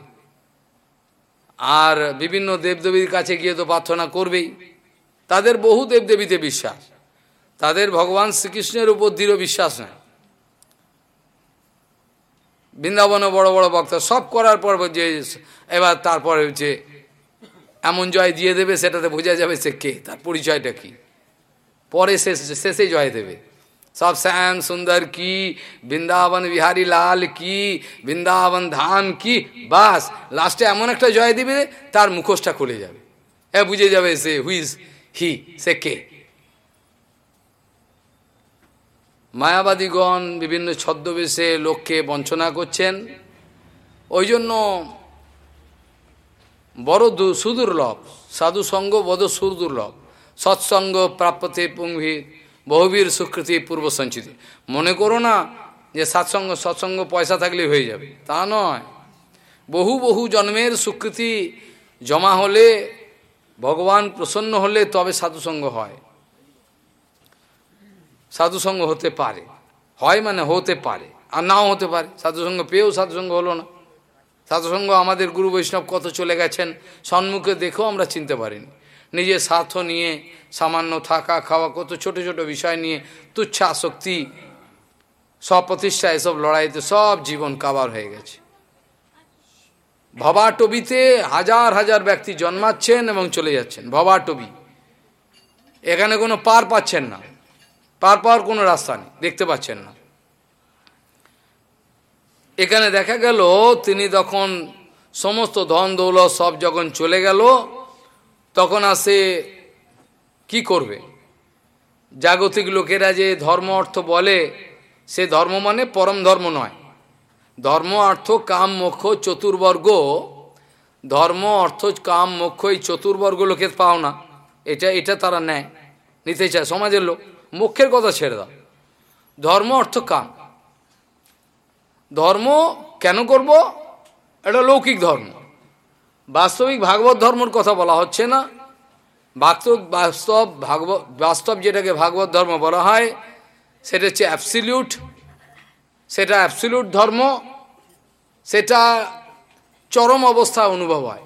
আর বিভিন্ন দেবদেবীর কাছে গিয়ে তো প্রার্থনা করবেই তাদের বহু দেবদেবীতে বিশ্বাস তাদের ভগবান শ্রীকৃষ্ণের উপর দৃঢ় বিশ্বাস নেয় বৃন্দাবনে বড় বড় বক্তা সব করার পর যে এবার তারপরে হচ্ছে এমন জয় দিয়ে দেবে, সেটাতে বোঝা যাবে সে কে, তার পরিচয়টা কি। পরে শেষে শেষে জয় দেবে। সব শ্যাম সুন্দর কি, বৃন্দাবন বিহারী লাল কি, বৃন্দাবন ধাম কি, বাস, লাস্টে এমন একটা জয় দিবে, তার মুখোশটা খুলে যাবে। এ বুঝে যাবে সে হুইজ হি সে কে। মায়াবাদীগণ বিভিন্ন ছদ্মবেশে লোককে বঞ্চনা করছেন। ওই জন্য বড় সুদুর্লভ সাধু সঙ্গ বড় সুদুর্লভ সৎসঙ্গ প্রাপ্যতে পুঙ্গি বহুবীর সুকৃতি পূর্ব সঞ্চিত। মনে করো না যে সৎসঙ্গ সৎসঙ্গ পয়সা থাকলে হয়ে যাবে। তা নয়। বহু বহু জন্মের সুকৃতি জমা হলে, ভগবান প্রসন্ন হলে তবে সাধুসঙ্গ হয়। সাধুসঙ্গ হতে পারে। হয় মানে হতে পারে। আর নাও হতে পারে। সাধুসঙ্গ পেয়েও সাধুসঙ্গ হলো না। সাধুসঙ্গ আমাদের গুরু বৈষ্ণব কত চলে গেছেন, সম্মুখে দেখেও আমরা চিনতে পারিনি। নিজের স্বার্থ নিয়ে, সামান্য থাকা, খাওয়া, কত ছোট ছোট বিষয় নিয়ে, তুচ্ছ আসক্তি সব প্রতিষ্ঠা এসব লড়াইতে সব জীবন কাবার হয়ে গেছে। ভবাটবিতে হাজার হাজার ব্যক্তি জন্মাচ্ছেন এবং চলে যাচ্ছেন ভবাটবি এখানে কোনো পার পাচ্ছেন না, পার পাওয়ার কোনো রাস্তা নেই, দেখতে পাচ্ছেন না। এখানে দেখা গেল, তিনি তখন সমস্ত ধন দৌলত সব যখন চলে গেল, তখন আসে কি করবে? জাগতিক লোকেরা যে ধর্ম অর্থ বলে, সে ধর্ম মানে পরম ধর্ম নয়। ধর্ম অর্থ কাম মোক্ষ চতুর্বর্গ। ধর্ম অর্থ কাম মোক্ষ এই চতুর্বর্গ লোকের পাও না এটা এটা তারা নেয়। নিতে চায় সমাজের লোক। মুখ্যের কথা ছেড়ে দাও। ধর্ম অর্থ কাম। ধর্ম কেন করব? এটা লৌকিক ধর্ম। বাস্তবিক ভাগবত ধর্মর কথা বলা হচ্ছে না। বাস্তব বাস্তব ভাগবত, বাস্তব যেটাকে ভাগবত ধর্ম বলা হয়, সেটা হচ্ছে অ্যাবসিলিউট সেটা অ্যাবসিলিউট ধর্ম, সেটা চরম অবস্থায় অনুভব হয়।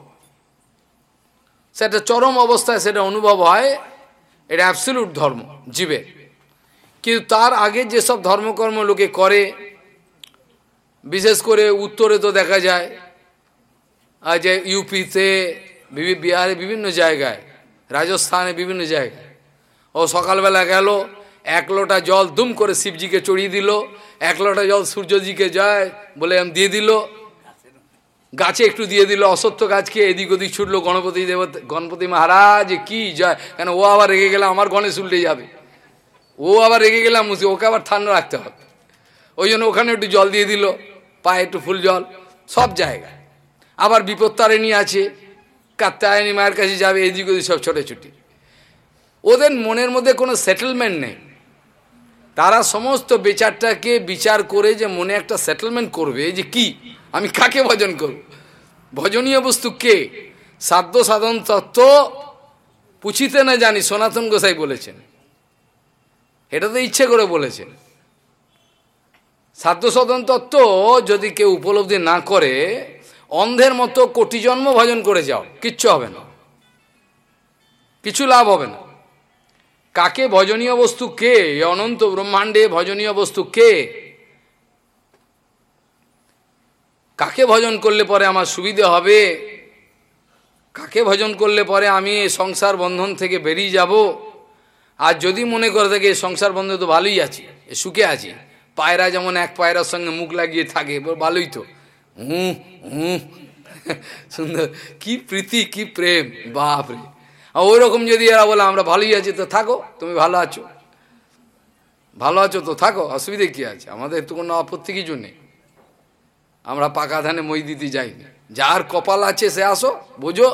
সেটা চরম অবস্থায় সেটা অনুভব হয়, এটা অ্যাবসলিউট ধর্ম, জীবের। কিন্তু তার আগে যেসব ধর্মকর্ম লোকে করে বিশেষ করে উত্তরে তো দেখা যায় যে ইউপিতে বিহারে বিভিন্ন জায়গায়, রাজস্থানে বিভিন্ন জায়গায়। ও সকালবেলা গেল, এক লোটা জল দুম করে শিবজিকে চড়িয়ে দিল, এক লোটা জল সূর্যজিকে যায় বলে আমি দিয়ে দিল। গাছে একটু দিয়ে দিল, অসত্য গাছকে এদিক ওদিক ছুটলো গণপতি দেবতা গণপতি মহারাজ, কি যায় কেন ও আবার রেগে গেলে আমার গণেশ উল্টে যাবে। ও আবার রেগে গেলাম ওকে আবার ঠান্ডা রাখতে হবে। ওই জন্য ওখানে একটু জল দিয়ে দিল। পায়ে একটু ফুল জল, সব জায়গায়। আবার বিপত্তারিণী আছে কাত্তায়নী মায়ের কাছে যাবে, এদিক ওদিক সব ছোটাছুটি। ওদের মনের মধ্যে কোনো সেটেলমেন্ট নেই। তারা সমস্ত বিচারটাকে বিচার করে যে মনে একটা সেটেলমেন্ট করবে, যে কি? আমি কাকে ভজন করব? ভজনীয় বস্তু কে? সাধ্য সাধন তত্ত্ব পুছিতে না জানি, সনাতন গোসাই বলেছেন। এটা তো ইচ্ছে করে বলেছেন। সাধ্য সাধন তত্ত্ব যদি কেউ উপলব্ধি না করে, অন্ধের মতো কোটি জন্ম ভজন করে যাও, কিচ্ছু হবে না। কিছু লাভ হবে না। কাকে ভজনীয় বস্তু কে? অনন্ত ব্রহ্মাণ্ডে ভজনীয় বস্তু কে? কাকে ভজন করলে পরে আমার সুবিধে হবে? কাকে ভজন করলে পরে আমি এই সংসার বন্ধন থেকে বেরিয়ে যাব? আর যদি মনে করে থাকে সংসার বন্ধন তো ভালোই আছি, সুখে আছি পায়রা যেমন এক পায়রার সঙ্গে মুখ লাগিয়ে থাকে ভালোই তো। হুঁ হুঁ সুন্দর। কি প্রীতি, কি প্রেম, বাপরে। ওই রকম যদি এরা বলে, আমরা ভালোই আছি, তো থাকো, তুমি ভালো আছো। ভালো আছো, তো থাকো, অসুবিধে কি আছে? আমাদের তো কোনো আপত্তি কিছু নেই। আমরা পাকা ধানে মই দিতে যাইনি। যার কপাল আছে, সে আসো, বোঝো,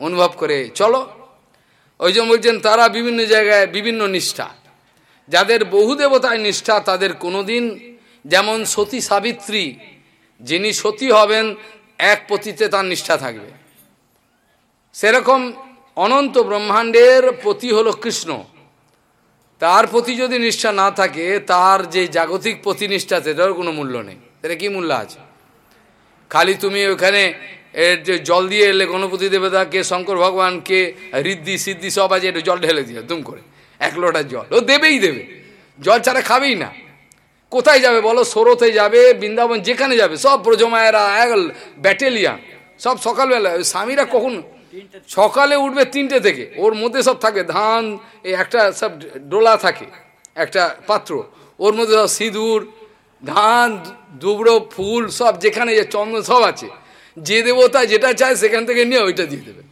অনুভব করে চলো। ওই জন্য বলছেন, তারা বিভিন্ন জায়গায় বিভিন্ন নিষ্ঠা। যাদের বহু দেবতায় নিষ্ঠা, তাদের কোনোদিন যেমন সতী সাবিত্রী, যিনি সতী হবেন, এক পতিতে তার নিষ্ঠা থাকবে। সেরকম অনন্ত ব্রহ্মাণ্ডের পতি হল কৃষ্ণ। তার প্রতি যদি নিষ্ঠা না থাকে, তার যে জাগতিক প্রতিনিষ্ঠা সেটার কোনো মূল্য নেই। সেটা কি মূল্য আছে? খালি তুমি ওখানে জল দিয়ে এলে গণপতি দেবতাকে, শঙ্কর ভগবানকে, ঋদ্ধি, সিদ্ধি সব আছে, একটু জল ঢেলে দিয়ে দুম করে। এক লোটা জল। ও দেবেই দেবে। জল ছাড়া খাবেই না। কোথায় যাবে বলো? সরোতে যাবে, বৃন্দাবন যেখানে যাবে, সব ব্রজমায়েরা, এক ব্যাটেলিয়ান। সব সকালবেলা, স্বামীরা কখন? সকালে উঠবে তিনটে থেকে। ওর মধ্যে সব থাকে ধান এই একটা সব ডোলা থাকে, একটা পাত্র। ওর মধ্যে সব সিঁদুর, ধান, দুবড়ো, ফুল, সব যেখানে যে চন্দ্র সব আছে। যে দেবতা যেটা চায় সেখান থেকে নিয়ে ওইটা দিয়ে দেবে।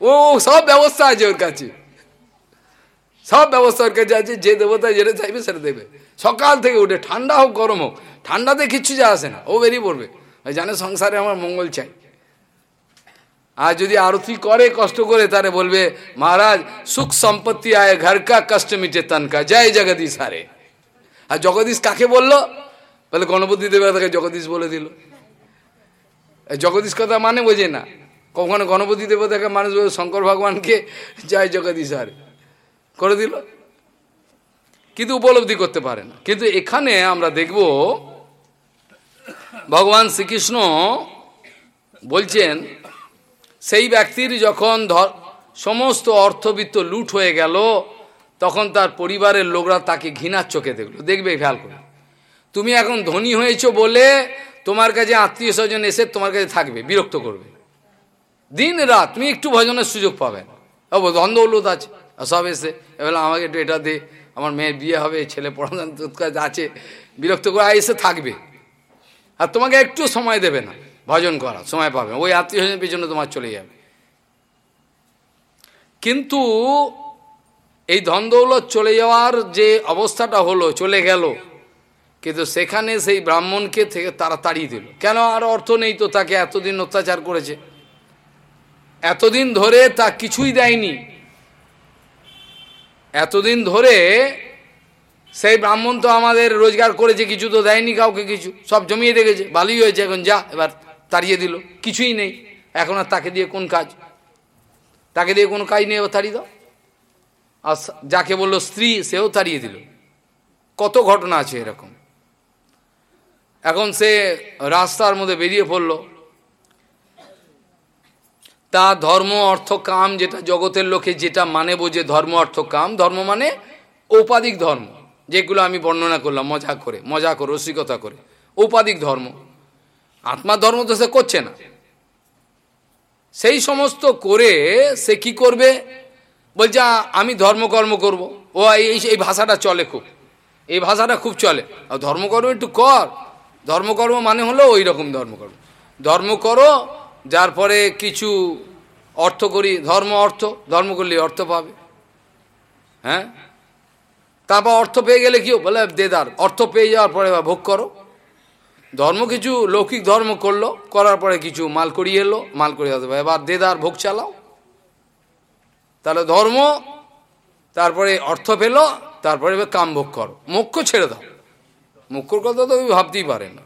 ও, সব ব্যবস্থা আছে ওর কাছে। সব ব্যবস্থা ওর কাছে আছে, যে দেবতা যেটা চাইবে সেটা দেবে। সকাল থেকে উঠে, ঠান্ডা হোক, গরম হোক, ঠান্ডাতে কিচ্ছু যা আসে না, ও বেরিয়ে পড়বে। জানে সংসারে আমার মঙ্গল চাই। আর যদি আরতি করে, কষ্ট করে, তারে বলবে, মহারাজ, সুখ সম্পত্তি আয়, ঘর কা কষ্ট মিটে তনকা জয় জগদীশ হারে। আর জগদীশ কাকে বলল? বলে, গণপতি দেবের তাকে জগদীশ বলে দিল। জগদীশ কথা মানে বোঝে না। কখনো গণপতি দেবতাকে মানুষ বলে, শঙ্কর ভগবানকে জয় জগদীশ হারে। করে দিল। কিন্তু উপলব্ধি করতে পারে না। কিন্তু এখানে আমরা দেখব, ভগবান শ্রীকৃষ্ণ বলছেন, সেই ব্যক্তির যখন ধর, সমস্ত অর্থবিত্ত লুট হয়ে গেল, তখন তার পরিবারের লোকরা তাকে ঘৃণার চোখে দেখল। দেখবে খেয়াল করে। তুমি এখন ধনী হয়েছ বলে তোমার কাছে আত্মীয় স্বজন এসে তোমার কাছে থাকবে, বিরক্ত করবে। দিন রাত তুমি একটু ভজনের সুযোগ পাবে। দ্বন্দ্ব হলুদ আছে। সব এসে এবার আমাকে একটু এটা দে, আমার মেয়ের বিয়ে হবে, ছেলে পড়াশোনা আছে বিরক্ত করে এসে থাকবে। আর তোমাকে একটু সময় দেবে না, ভজন করা সময় পাবে ওই আত্মীয় স্বজনের পিছনে তোমার চলে যাবে। কিন্তু এই ধনদৌলত চলে যাওয়ার যে অবস্থাটা হলো, চলে গেল, কিন্তু সেখানে সেই ব্রাহ্মণকে থেকে তারা তাড়িয়ে দিল। কেন আর অর্থ নেই তো তাকে, এতদিন অত্যাচার করেছে। এতদিন ধরে তা কিছুই দেয়নি। এতদিন ধরে সেই ব্রাহ্মণ তো আমাদের রোজগার করেছে, কিছু তো দেয়নি কাউকে কিছু, সব জমিয়ে রেখেছে ভালোই হয়েছে এখন, যা এবার তাড়িয়ে দিল, কিছুই নেই, এখন আর তাকে দিয়ে কোন কাজ? তাকে দিয়ে কোনো কাজ নেই তাড়িয়ে দাও। আর যাকে বলল স্ত্রী, সেও তাড়িয়ে দিল। কত ঘটনা আছে এরকম। এখন সে রাস্তার মধ্যে বেরিয়ে পড়ল তা ধর্ম, অর্থ, কাম যেটা জগতের লোকে যেটা মানে বোঝে ধর্ম, অর্থ, কাম। ধর্ম মানে ঔপাধিক ধর্ম, যেগুলো আমি বর্ণনা করলাম, মজা করে মজা করে, রসিকতা করে। ঔপাধিক ধর্ম। আত্মার ধর্ম তো সে করছে না। সেই সমস্ত করে সে কি করবে? বলছে আমি ধর্মকর্ম করব। ও এই এই ভাষাটা চলে খুব। এই ভাষাটা খুব চলে। আর ধর্মকর্ম একটু কর। ধর্মকর্ম মানে হলো ওই রকম ধর্মকর্ম। ধর্ম করো যার পরে কিছু অর্থ করি, ধর্ম অর্থ, ধর্ম করলে অর্থ পাবে। হ্যাঁ? তারপর অর্থ পেয়ে গেলে কি বলে দেদার অর্থ পেয়ে যাওয়ার পরে ভোগ করো। ধর্ম কিছু, লৌকিক ধর্ম করল, করার পরে কিছু মাল করিয়ে এলো, মাল করিয়ে আসবে এবার দেদার ভোগ চালাও। তাহলে ধর্ম, তারপরে অর্থ পেল, তারপরে কাম ভোগ করো। মুখ্য ছেড়ে দাও। মুখ্যর কথা তো ভাবতেই পারে না।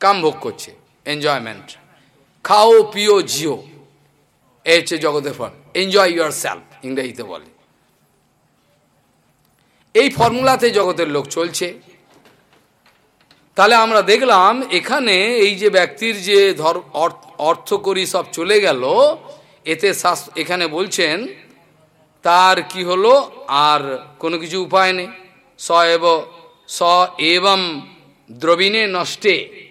কাম ভোগ করছে এনজয়মেন্ট খাও, পিও, জিও। এ হচ্ছে জগতের ফল। এনজয় ইউর সেলফ ইংরেজিতে বলে। এই ফর্মুলাতে জগতের লোক চলছে। তাহলে আমরা দেখলাম, এখানে এই যে ব্যক্তির যে ধর, অর্থ করি সব চলে গেল, এতে এখানে বলছেন, তার কি হলো? আর কোনো কিছু উপায় নেই। স এব স এবং দ্রবিণে নষ্টে।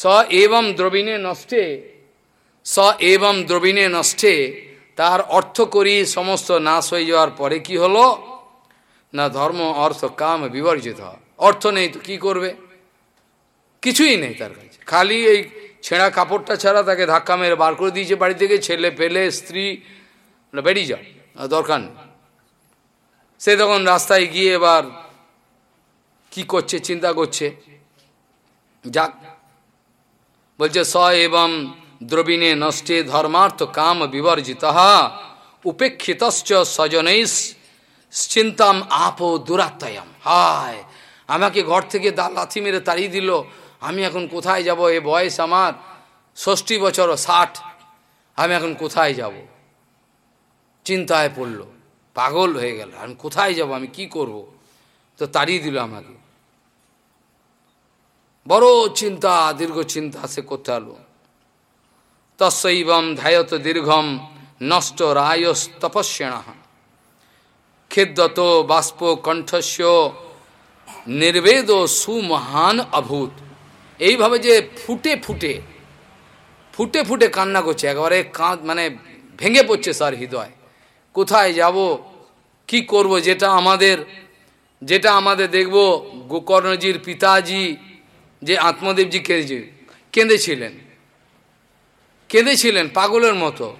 স এবং দ্রবিণে নষ্টে স এবং দ্রবিণে নষ্টে তার অর্থ করি সমস্ত নাশ হয়ে যাওয়ার পরে কি হলো? না ধর্ম, অর্থ, কাম বিবর্জিত। অর্থ নেই তো কী করবে? কিছুই নেই তার কাছে। খালি এই ছেঁড়া কাপড়টা ছাড়া তাকে ধাক্কা মেরে বার করে দিয়েছে বাড়ি থেকে, ছেলে পেলে, স্ত্রী বেরিয়ে যাও দরকার নেই। সে তখন রাস্তায় গিয়ে এবার কি করছে, চিন্তা করছে? যাক বলছে স এবং দ্রবিণে নষ্টে ধর্মার্থ কাম বিবর্জিত উপেক্ষিত স্বজনৈস চিন্তাম আপ দুরাত্ময়ম হায়, আমাকে ঘর থেকে দা লাথি মেরে তাড়িয়ে দিল। আমি এখন কোথায় যাব? এ বয়স আমার ষষ্ঠী বছর, ষাট। আমি এখন কোথায় যাব? চিন্তায় পড়ল। পাগল হয়ে গেল। আমি কোথায় যাব? আমি কি করব? তো তাড়িয়ে দিল আমাকে। বড় চিন্তা, দীর্ঘ চিন্তা সে করতে হলো তস্বৈবম ধায়ত দীর্ঘম নষ্ট রায়স তপস্যেণ খেদ্যত বাষ্প কণ্ঠস্য নির্বেদ সুমহান অভূত। এইভাবে যে ফুটে ফুটে ফুটে ফুটে কান্না করছে, একেবারে কাঁদ মানে ভেঙে পড়ছে স্যার হৃদয়। কোথায় যাব? কি করব? যেটা আমাদের যেটা আমাদের দেখব গোকর্ণজির পিতাজি যে আত্মদেবজি কেঁদে কেঁদেছিলেন কেঁদেছিলেন পাগলের মতো।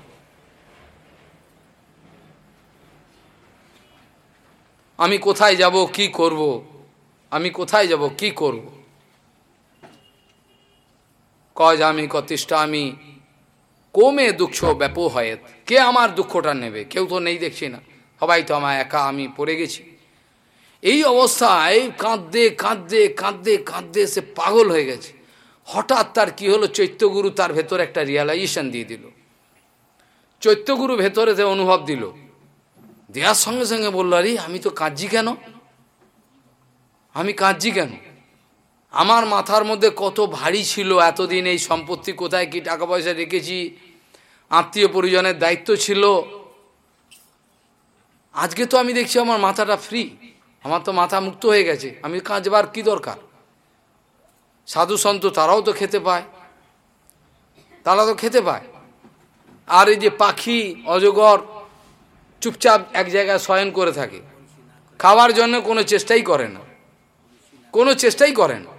আমি কোথায় যাব, কি করব? আমি কোথায় যাব, কি করব? কজ আমি কতিষ্ঠা আমি কমে দুঃখ ব্যাপ হয় কে আমার দুঃখটা নেবে? কেউ তো নেই দেখছি না। সবাই তো আমার একা আমি পড়ে গেছি। এই অবস্থায় কাঁদতে কাঁদতে কাঁদতে কাঁদতে সে পাগল হয়ে গেছে। হঠাৎ তার কি হলো? চৈত্যগুরু তার ভেতর একটা রিয়ালাইজেশন দিয়ে দিল। চৈত্যগুরু ভেতরে সে অনুভব দিল দেওয়ার সঙ্গে সঙ্গে বলল, আরে, আমি তো কাঁদছি কেন? আমি কাঁদছি কেন? আমার মাথার মধ্যে কত ভারী ছিল এতদিন, এই সম্পত্তি কোথায়, কি টাকা পয়সা রেখেছি? আত্মীয় পরিজনের দায়িত্ব ছিল। আজকে তো আমি দেখছি আমার মাথাটা ফ্রি আমার তো মাথা মুক্ত হয়ে গেছে, আমি কাঁচবার কি দরকার? সাধু সন্ত তারাও তো খেতে পায়, তারা তো খেতে পায়। আর এই যে পাখি, অজগর চুপচাপ এক জায়গায় শয়ন করে থাকে, খাওয়ার জন্য কোনো চেষ্টাই করে না, কোনো চেষ্টাই করে না।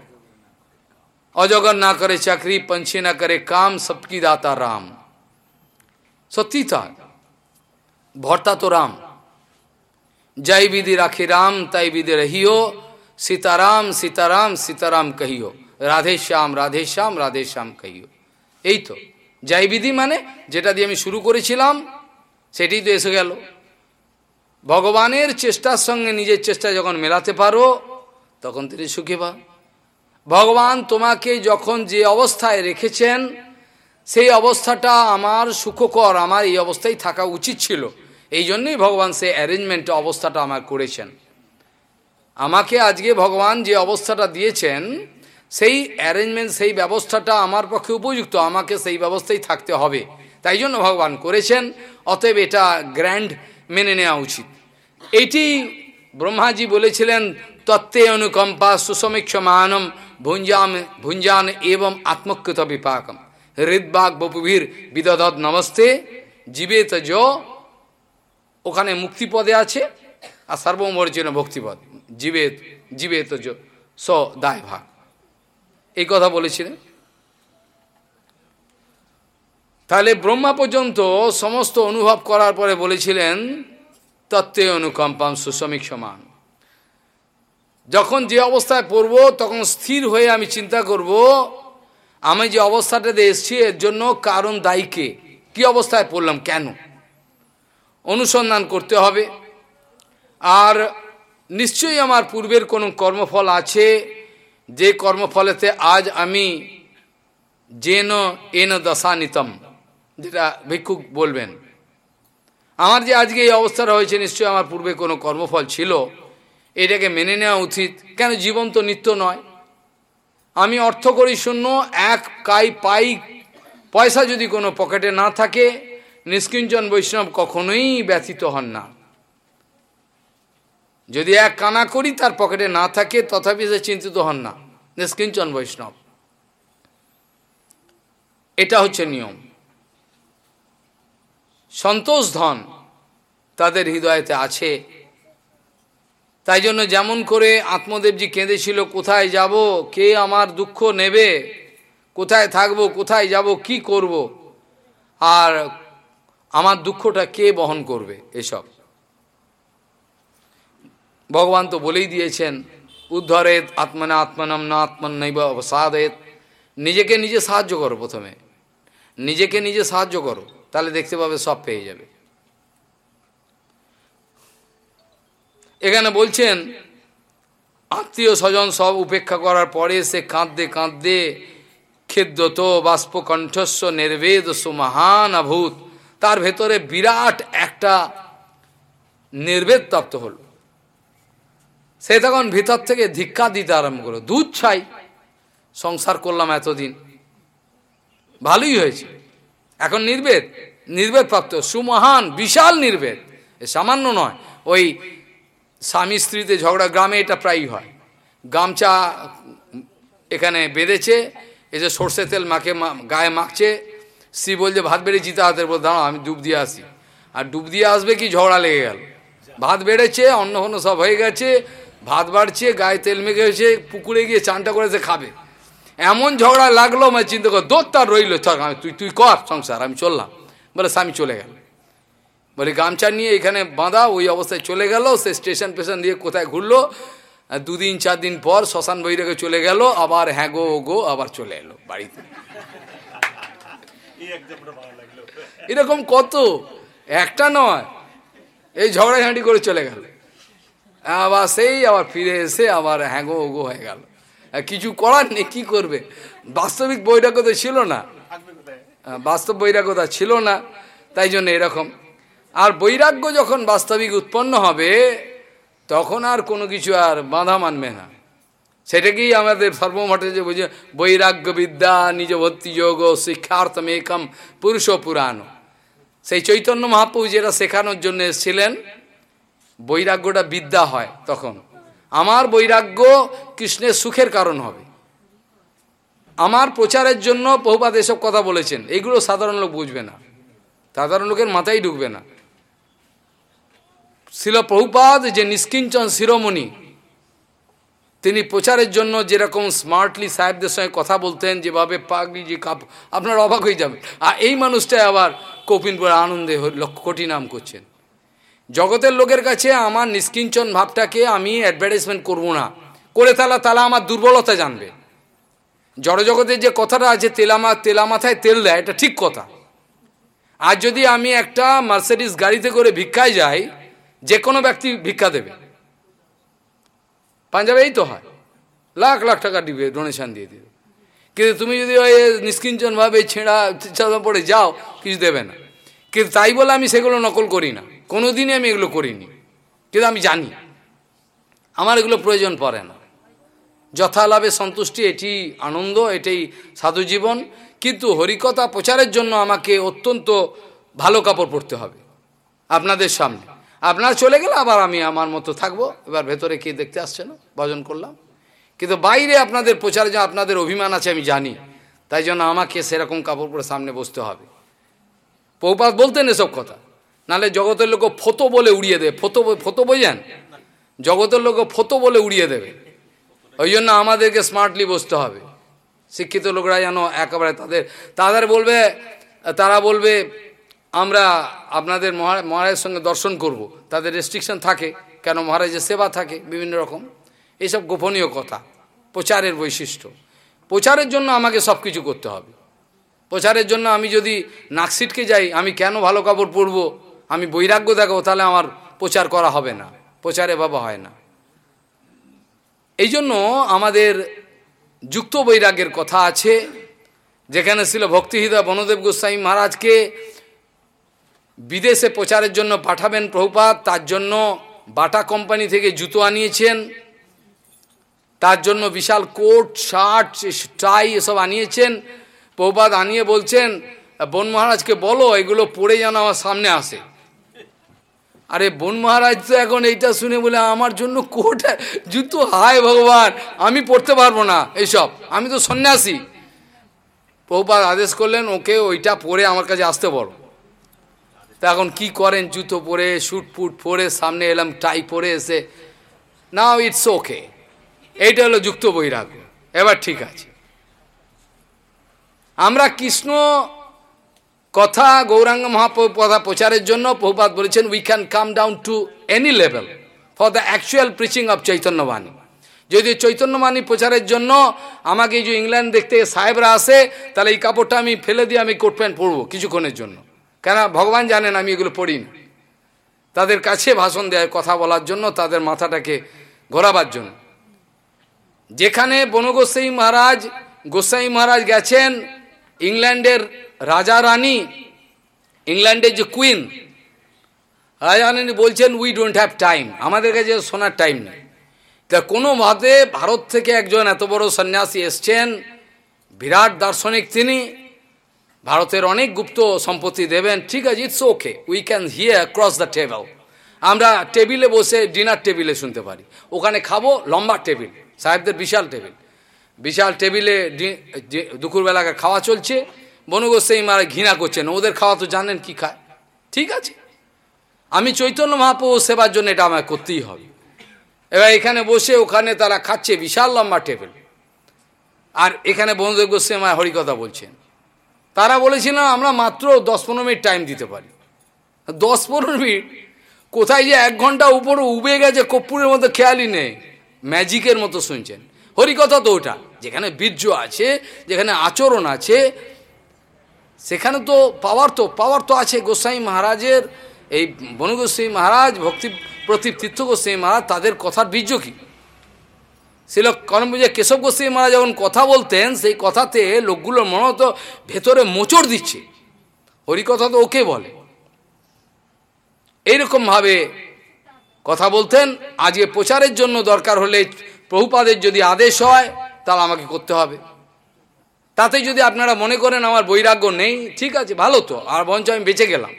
অজগর না করে চাকরি পঞ্চি না করে কাম সবকি দাতা রাম? সত্যি তা ভর্তা তো রাম। যাই বিধি রাখি রাম তাই বিধি রহিও সীতারাম সীতারাম সীতারাম কহিও রাধে শ্যাম রাধে শ্যাম রাধে শ্যাম কহিও এই তো। যাই বিধি মানে যেটা দিয়ে আমি শুরু করেছিলাম সেটি তো এসে গেল ভগবানের চেষ্টার সঙ্গে নিজের চেষ্টা যখন মেলাতে পারো তখন তিনি সুখী পা ভগবান তোমাকে যখন যে অবস্থায় রেখেছেন সেই অবস্থাটা আমার সুখকর, আমার এই অবস্থায় থাকা উচিত ছিল। এই জন্যই ভগবান সেই অ্যারেঞ্জমেন্ট অবস্থাটা আমার করেছেন। আমাকে আজকে ভগবান যে অবস্থাটা দিয়েছেন, সেই অ্যারেঞ্জমেন্ট সেই ব্যবস্থাটা আমার পক্ষে উপযুক্ত, আমাকে সেই ব্যবস্থায় থাকতে হবে। তাই জন্য ভগবান করেছেন, অতএব এটা গ্র্যান্ড মেনে নেওয়া উচিত। এটি ব্রহ্মাজি বলেছিলেন, তত্ত্বে অনুকম্পা সুসমীক্ষ মানম ভুঞ্জাম, ভুঞ্জান এবং আত্মকৃত বিপাকম। হৃদবাগ বপুভীর বিদধৎ নমস্তে, জীবেত য ওখানে মুক্তিপদে আছে, আর সর্বমর্জিন ভক্তিপদ, জীবেত জীবে তো স দায় ভাগ এই কথা বলেছিলেন। তাহলে ব্রহ্মা পর্যন্ত সমস্ত অনুভব করার পরে বলেছিলেন, তত্ত্বে অনুকম্পাম সুশ্রমিক সমান। যখন যে অবস্থায় পড়ব, তখন স্থির হয়ে আমি চিন্তা করব, আমি যে অবস্থাটাতে এসছি, এর জন্য কারণ দায়ীকে কি অবস্থায় পড়লাম? কেন? অনুসন্ধান করতে হবে। আর নিশ্চয়ই আমার পূর্বের কোনো কর্মফল আছে, যে কর্মফলেতে আজ আমি যেন এন দশানিতম যেটা ভিক্ষুক বলবেন। আমার যে আজকে এই অবস্থাটা হয়েছে নিশ্চয়ই আমার পূর্বে কোনো কর্মফল ছিল, এটাকে মেনে নেওয়া উচিত। কেন? জীবন তো নিত্য নয়। আমি অর্থ করি শূন্য, এক কাই পাই পয়সা যদি কোনো পকেটে না থাকে নিষ্কিঞ্চন বৈষ্ণব কখনোই ব্যথিত হন না। যদি এক কানা করি, তার পকেটে না থাকে, তথাপি সে চিন্তিত হন না। নিষ্কিঞ্চন বৈষ্ণব। এটা হচ্ছে নিয়ম। সন্তোষ ধন তাদের হৃদয়তে আছে। তাই জন্য যেমন করে আত্মদেবজি কেঁদেছিল, কোথায় যাব, কে আমার দুঃখ নেবে, কোথায় থাকব, কোথায় যাব, কি করব, আর আমার দুঃখটা কে বহন করবে এসব? ভগবান তো বলেই দিয়েছেন, উদ্ধরেত আত্মনা আত্মনাম না আত্মনৈব অবসাদেত। নিজেকে নিজে সাহায্য করো প্রথমে। নিজেকে নিজে সাহায্য করো, তাহলে দেখতে পাবে সব পেয়ে যাবে। এখানে বলছেন, আত্মীয় স্বজন সব উপেক্ষা করার পরে সে কাঁদতে কাঁদতে খেদ্যত বাষ্প কণ্ঠস্ব নির্বেদ সুমহান অভূত তার ভেতরে বিরাট একটা নির্বেদ প্রাপ্ত হল। সে তখন ভিতর থেকে ধিক্কা দিতে আরম্ভ করল। দুধ ছাই, সংসার করলাম এতদিন। ভালোই হয়েছে। এখন নির্বেদ নির্বেদ প্রাপ্ত সুমহান, বিশাল নির্বেদ। সামান্য নয়, ওই স্বামী স্ত্রীতে ঝগড়া গ্রামে এটা প্রায়ই হয়। গামছা এখানে বেঁধেছে, এই যে সর্ষে তেল মাকে গায়ে মাখছে স্ত্রী বলছে, ভাত বেড়ে জিতে হাতের বল দাঁড়াও, আমি ডুব দিয়ে আসি। আর ডুব দিয়ে আসবে কি? ঝগড়া লেগে গেল। ভাত বেড়েছে অন্য অন্য সব হয়ে গেছে, ভাত বাড়ছে, গায়ে তেল মেখে হয়েছে পুকুরে গিয়ে চানটা করেছে, খাবে। এমন ঝগড়া লাগল মানে চিন্তা কর, দোর তার রইল তুই তুই কর সংসার, আমি চললাম। বলে স্বামী চলে গেল। বলে গামছা নিয়ে এখানে বাঁধা, ওই অবস্থায় চলে গেল, সে স্টেশন পেশন দিয়ে কোথায় ঘুরলো? দুদিন চার দিন পর শ্মশান বৈরাগে চলে গেল, আবার হ্যাঁ গো গো, আবার চলে এলো বাড়িতে। এরকম কত? একটা নয়। এই ঝগড়াঝাঁটি করে চলে গেল। আবার সেই আবার ফিরে এসে আবার হ্যাঁগো ওগো হয়ে গেল। কিছু করার নেই কি করবে? বাস্তবিক বৈরাগ্যতা ছিল না। বাস্তব বৈরাগ্যতা ছিল না। তাই জন্য এরকম। আর বৈরাগ্য যখন বাস্তবিক উৎপন্ন হবে তখন আর কোনো কিছু আর বাধা মানবে না। সেটাকেই আমাদের সর্বমঠে যে বুঝে বৈরাগ্য বিদ্যা নিজ ভক্তি যোগ, শিক্ষার্থমেকম পুরুষ পুরাণ সেই চৈতন্য মহাপ্রভু যেটা শেখানোর জন্য এসেছিলেন, বৈরাগ্যটা বিদ্যা হয় তখন। আমার বৈরাগ্য কৃষ্ণের সুখের কারণ হবে। আমার প্রচারের জন্য বহুপাত এসব কথা বলেছেন। এইগুলো সাধারণ লোক বুঝবে না। সাধারণ লোকের মাথায় ঢুকবে না। শিল প্রভুপাদ যে নিষ্কিঞ্চন শিরোমণি তিনি প্রচারের জন্য যেরকম স্মার্টলি সাহেবদের সঙ্গে কথা বলতেন, যেভাবে পাগলি যে কাপ, আপনার অবাক হয়ে যাবে আর এই মানুষটাই আবার কপিনপুরে আনন্দে কোটি নাম করছেন। জগতের লোকের কাছে আমার নিষ্কিঞ্চন ভাবটাকে আমি অ্যাডভার্টাইজমেন্ট করব না। করে তালা তালা আমার দুর্বলতা জানবে। জড়জগতের যে কথাটা আছে, তেলামা তেলা মাথায় তেল দেয়, এটা ঠিক কথা। আর যদি আমি একটা মার্সিডিস গাড়িতে করে ভিক্ষায় যাই যে কোনো ব্যক্তি ভিক্ষা দেবে। পাঞ্জাবে এই তো হয়। লাখ লাখ টাকা দিবে ডোনেশন দিয়ে দিবে। কিন্তু তুমি যদি ওই নিষ্কিঞ্চনভাবে ছেঁড়া ছেঁড়া পড়ে যাও, কিছু দেবে না। কিন্তু তাই বলে আমি সেগুলো নকল করি না। কোনো দিনই আমি এগুলো করিনি। কিন্তু আমি জানি, আমার এগুলো প্রয়োজন পড়ে না। যথালাভে সন্তুষ্টি, এটি আনন্দ, এটাই সাধু জীবন। কিন্তু হরিকথা প্রচারের জন্য আমাকে অত্যন্ত ভালো কাপড় পরতে হবে। আপনাদের সামনে। আপনারা চলে গেলে আবার আমি আমার মতো থাকব। এবার ভেতরে কে দেখতে আসছে না? ভজন করলাম। কিন্তু বাইরে আপনাদের প্রচারে যে আপনাদের অভিমান আছে আমি জানি। তাই জন্য আমাকে সেরকম কাপড় পরে সামনে বসতে হবে। পৌপাত বলতেন এসব কথা। নাহলে জগতের লোক ফতো বলে উড়িয়ে দেবে। ফতো ফতো বোঝেন? জগতের লোক ফতো বলে উড়িয়ে দেবে। ওই জন্য আমাদেরকে স্মার্টলি বসতে হবে। শিক্ষিত লোকরা যেন একেবারে তাদের তাদের বলবে তারা বলবে আমরা আপনাদের মহারাজের সঙ্গে দর্শন করব। তাদের রেস্ট্রিকশন থাকে, কেন মহারাজের সেবা থাকে, বিভিন্ন রকম। এইসব গোপনীয় কথা, প্রচারের বৈশিষ্ট্য। প্রচারের জন্য আমাকে সব কিছু করতে হবে। প্রচারের জন্য আমি যদি নাকসিটকে যাই, আমি কেন ভালো কাপড় পরবো? আমি বৈরাগ্য দেখাবো, তাহলে আমার প্রচার করা হবে না। প্রচারে বাবা হয় না। এই জন্য আমাদের যুক্ত বৈরাগ্যের কথা আছে, যেখানে ছিল ভক্তিহৃদয় বনদেব গোস্বামী মহারাজকে বিদেশে প্রচারের জন্য পাঠাবেন প্রভুপাত, তার জন্য বাটা কোম্পানি থেকে জুতো আনিয়েছেন, তার জন্য বিশাল কোট, শার্ট, টাই এসব আনিয়েছেন। প্রভুপাত আনিয়ে বলছেন, বন মহারাজকে বলো, এগুলো পড়ে যেন আমার সামনে আসে। আরে, বন মহারাজ তো এখন এইটা শুনে বলে, আমার জন্য কোট, জুতো, হায় ভগবান, আমি পড়তে পারব না এইসব, আমি তো সন্ন্যাসী। প্রভুপাত আদেশ করলেন, ওকে ওইটা পরে আমার কাছে আসতে বলো। তা এখন কি করেন? জুতো পরে শুট ফুট পরে, সামনে এলাম টাই পরে এসে নাও ইটস ওকে এইটা হলো যুক্ত বৈরাগ্য। এবার ঠিক আছে। আমরা কৃষ্ণ কথা গৌরাঙ্গ মহাপ্রভু কথা প্রচারের জন্য প্রভুপাত বলেছেন we can come down to any level for the actual preaching of চৈতন্যবাণী। যদি চৈতন্যবাণী প্রচারের জন্য আমাকে যে ইংল্যান্ড দেখতে সাহেবরা আসে, তাহলে এই কাপড়টা আমি ফেলে দিয়ে আমি কোট প্যান্ট পরবো কিছুক্ষণের জন্য। কেন? ভগবান জানেন আমি এগুলো পড়ি না তাদের কাছে ভাষণ দেয়, কথা বলার জন্য, তাদের মাথাটাকে ঘোরাবার জন্য। যেখানে বনগোসাই মহারাজ গোসাই মহারাজ গেছেন, ইংল্যান্ডের রাজা রানী, ইংল্যান্ডের যে কুইন, রাজা রানী বলছেন উই ডোন্ট হ্যাভ টাইম আমাদের কাছে শোনার টাইম নেই। তা কোনো মতে ভারত থেকে একজন এত বড় সন্ন্যাসী এসছেন, বিরাট দার্শনিক তিনি ভারতের অনেক গুপ্ত সম্পত্তি দেবেন। ঠিক আছে it's okay we can here cross the table আমরা টেবিলে বসে ডিনার টেবিলে শুনতে পারি। ওখানে খাব লম্বা টেবিল সাহেবদের বিশাল টেবিল বিশাল টেবিলে দুপুরবেলাকার খাওয়া চলছে। বনগোসাই মারা ঘৃণা করছেন। ওদের খাওয়া তো জানেন কি খায়? ঠিক আছে। আমি চৈতন্য মহাপ্রভু সেবার জন্য এটা আমায় করতেই হবে। এবার এখানে বসে ওখানে তারা খাচ্ছে বিশাল লম্বা টেবিল আর এখানে বনদেব গোস্বামী হরিকথা বলছেন। তারা বলেছিলাম আমরা মাত্র দশ পনেরো মিনিট টাইম দিতে পারি। দশ পনেরো মিনিট? কোথায় যে এক ঘণ্টা উপরে উবে গেছে কপ্পুরের মতো খেয়ালই নেই। ম্যাজিকের মতো শুনছেন। হরিকথা তো ওটা, যেখানে বীর্য আছে, যেখানে আচরণ আছে, সেখানে তো পাওয়ার তো পাওয়ার তো আছে। গোস্বাই মহারাজের, এই বনগোস্বাই মহারাজ, ভক্তি প্রতীপ তীর্থ গোস্বাই মহারাজ, তাদের কথার বীর্য কী? ছিল কর্মবিজয় যে কেশব গোস্বামী মহারাজ যখন কথা বলতেন, সেই কথাতে লোকগুলোর মনে হতো ভেতরে মোচড় দিচ্ছে। হরিকথা তো ওকে বলে। এইরকমভাবে কথা বলতেন। আজকে প্রচারের জন্য দরকার হলে প্রভুপাদের যদি আদেশ হয়, তাহলে আমাকে করতে হবে। তাতে যদি আপনারা মনে করেন আমার বৈরাগ্য নেই, ঠিক আছে, ভালো তো। আর বঞ্চ আমি বেঁচে গেলাম।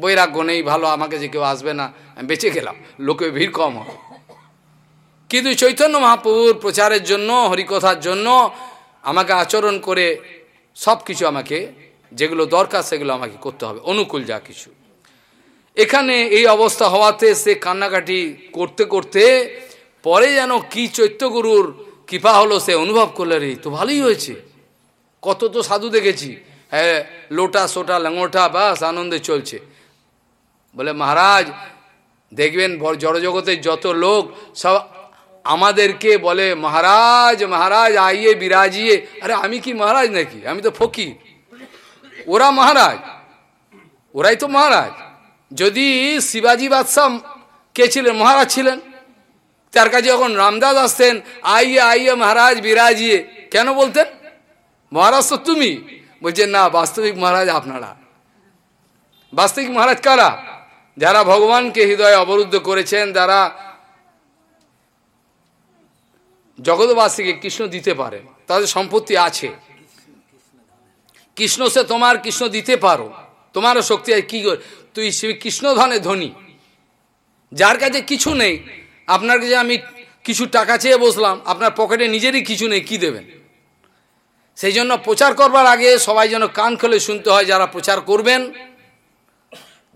বৈরাগ্য নেই, ভালো, আমাকে যে কেউ আসবে না, আমি বেঁচে গেলাম। লোকে ভিড় কম হবে। কিন্তু চৈতন্য মহাপ্রভুর প্রচারের জন্য, হরিকথার জন্য আমাকে আচরণ করে সব কিছু আমাকে, যেগুলো দরকার সেগুলো আমাকে করতে হবে, অনুকূল যা কিছু। এখানে এই অবস্থা হওয়াতে সে কান্নাকাটি করতে করতে পরে যেন কি চৈত্যগুরুর কৃপা হলো সে অনুভব করলে, রে, তো ভালোই হয়েছে। কত তো সাধু দেখেছি। হ্যাঁ লোটা, সোটা ল্যাঙোটা বাস, আনন্দে চলছে। বলে, মহারাজ, দেখবেন জড়জগতের যত লোক সব আমাদেরকে বলে, মহারাজ মহারাজ, আইয়ে বিরাজিয়ে। আরে, আমি কি মহারাজ নাকি? আমি তো ফকির। ওরা মহারাজ। ওরাই তো মহারাজ। যদি শিবাজি বাদশাহ কে ছিলেন? মহারাজ ছিলেন। তার কাছে যখন রামদাস আসতেন, আইয়ে আইয়ে মহারাজ, বিরাজিয়ে। কেন বলতেন? মহারাজ তো তুমি। বলছেন, না, বাস্তবিক মহারাজ আপনারা। বাস্তবিক মহারাজ কারা? যারা ভগবানকে হৃদয়ে অবরুদ্ধ করেছেন, যারা জগৎবাসীকে কৃষ্ণ দিতে পারে, তাদের সম্পত্তি আছে। কৃষ্ণ সে তোমার কৃষ্ণ দিতে পারো। তোমারও শক্তি আছে। কি তুই কৃষ্ণ ধনে ধনী। যার কাছে কিছু নেই, আপনার কাছে আমি কিছু টাকা চেয়ে বসলাম, আপনার পকেটে নিজেরই কিছু নেই, কি দেবেন? সেই জন্য প্রচার করবার আগে সবাই যেন কান খুলে শুনতে হয়, যারা প্রচার করবেন,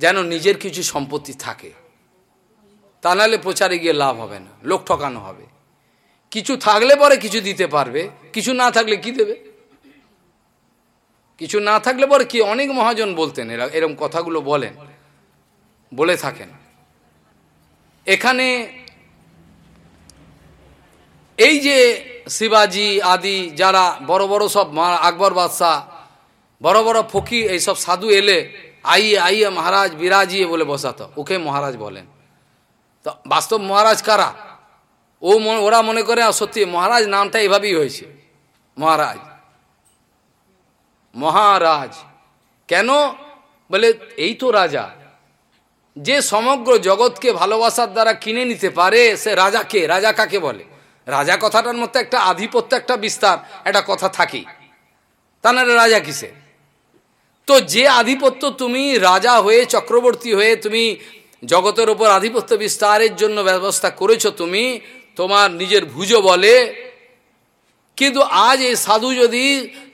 যেন নিজের কিছু সম্পত্তি থাকে। তা নাহলে প্রচারে গিয়ে লাভ হবে না, লোক ঠকানো হবে। কিছু থাকলে পরে কিছু দিতে পারবে, কিছু না থাকলে কি দেবে? কিছু না থাকলে পরে কি অনেক মহাজন বলতেন, এরা এরকম কথাগুলো বলেন, বলে থাকেন। এখানে এই যে শিবাজি আদি যারা বড় বড় সব আকবর বাদশাহ, বড় বড় ফকির এইসব সাধু এলে আইয়ে আইয়ে মহারাজ বিরাজিয়ে বলে বসাতো, ওকে মহারাজ বলেন। তো বাস্তব মহারাজ কারা? ও ওরা মনে করে সত্যি, মহারাজ নামটা এভাবেই হয়েছে। মহারাজ। মহারাজ। কেন? বলে, এই তো রাজা। যে সমগ্র জগৎকে ভালোবাসার দ্বারা কিনে নিতে পারে, সে রাজাকে, রাজা কাকে বলে? রাজা কথাটার মধ্যে একটা আধিপত্য, একটা বিস্তার, একটা কথা থাকি তা না রাজা কিসে? তো যে আধিপত্য তুমি রাজা হয়ে, চক্রবর্তী হয়ে তুমি জগতের ওপর আধিপত্য বিস্তারের জন্য ব্যবস্থা করেছ তুমি তোমার নিজের ভুজ বলে। কিন্তু আজ এই সাধু যদি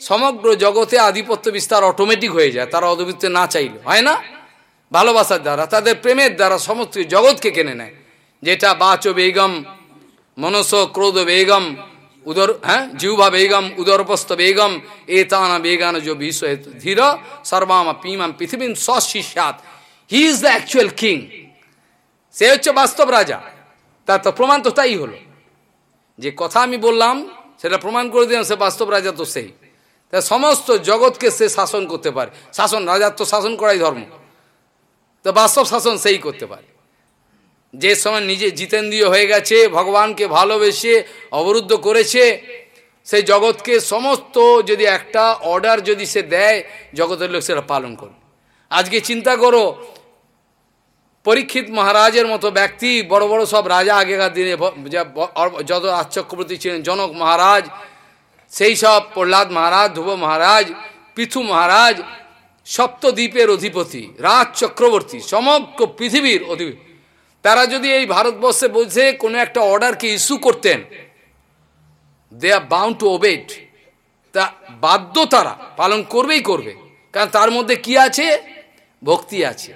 সমগ্র জগতে আধিপত্য বিস্তার অটোমেটিক হয়ে যায়, তারা অদবিত্বে না চাইলে, হয় না? ভালোবাসার দ্বারা, তাদের প্রেমের দ্বারা সমস্ত জগৎকে কেনে নেয়। যেটা বাচ বেগম, মনস ক্রোধ বেগম, উদর হ্যাঁ? জিহ্বা বেগম, উদরপস্ত বেগম এ তানা বেগান যো বিশ্ব ধীর, সর্বামা পিমাম পৃথিবীর সশিষ্যাত he is the actual king সে হচ্ছে বাস্তব রাজা। তার তো প্রমাণ তো তাই হলো। যে কথা আমি বললাম, সেটা প্রমাণ করে দিলাম, সে বাস্তব রাজা তো সেই। তা সমস্ত জগৎকে সে শাসন করতে পারে। শাসন, রাজার তো শাসন করাই ধর্ম। তো বাস্তব শাসন সেই করতে পারে। যে সময় নিজে জিতেন্দ্রীয় হয়ে গেছে, ভগবানকে ভালোবেসে, অবরুদ্ধ করেছে, সেই জগৎকে সমস্ত যদি একটা অর্ডার যদি সে দেয়, জগতের লোক সেটা পালন করবে। আজকে চিন্তা করো পরীক্ষিত মহারাজের মতো ব্যক্তি, বড় বড় সব রাজা আগেকার দিনে যত আচক্রবর্তী ছিলেন, জনক মহারাজ, সেই সব প্রহ্লাদ মহারাজ, ধ্রুব মহারাজ, পৃথু মহারাজ, সপ্তদ্বীপের অধিপতি, রাজ চক্রবর্তী, সমগ্র পৃথিবীর অধিপতি তারা যদি এই ভারতবর্ষে বলছে, কোনো একটা অর্ডারকে ইস্যু করতেন, দে আর বাউন্ড টু ওবেট তা বাধ্য তারা, পালন করবেই করবে। কারণ তার মধ্যে কি আছে? ভক্তি আছে।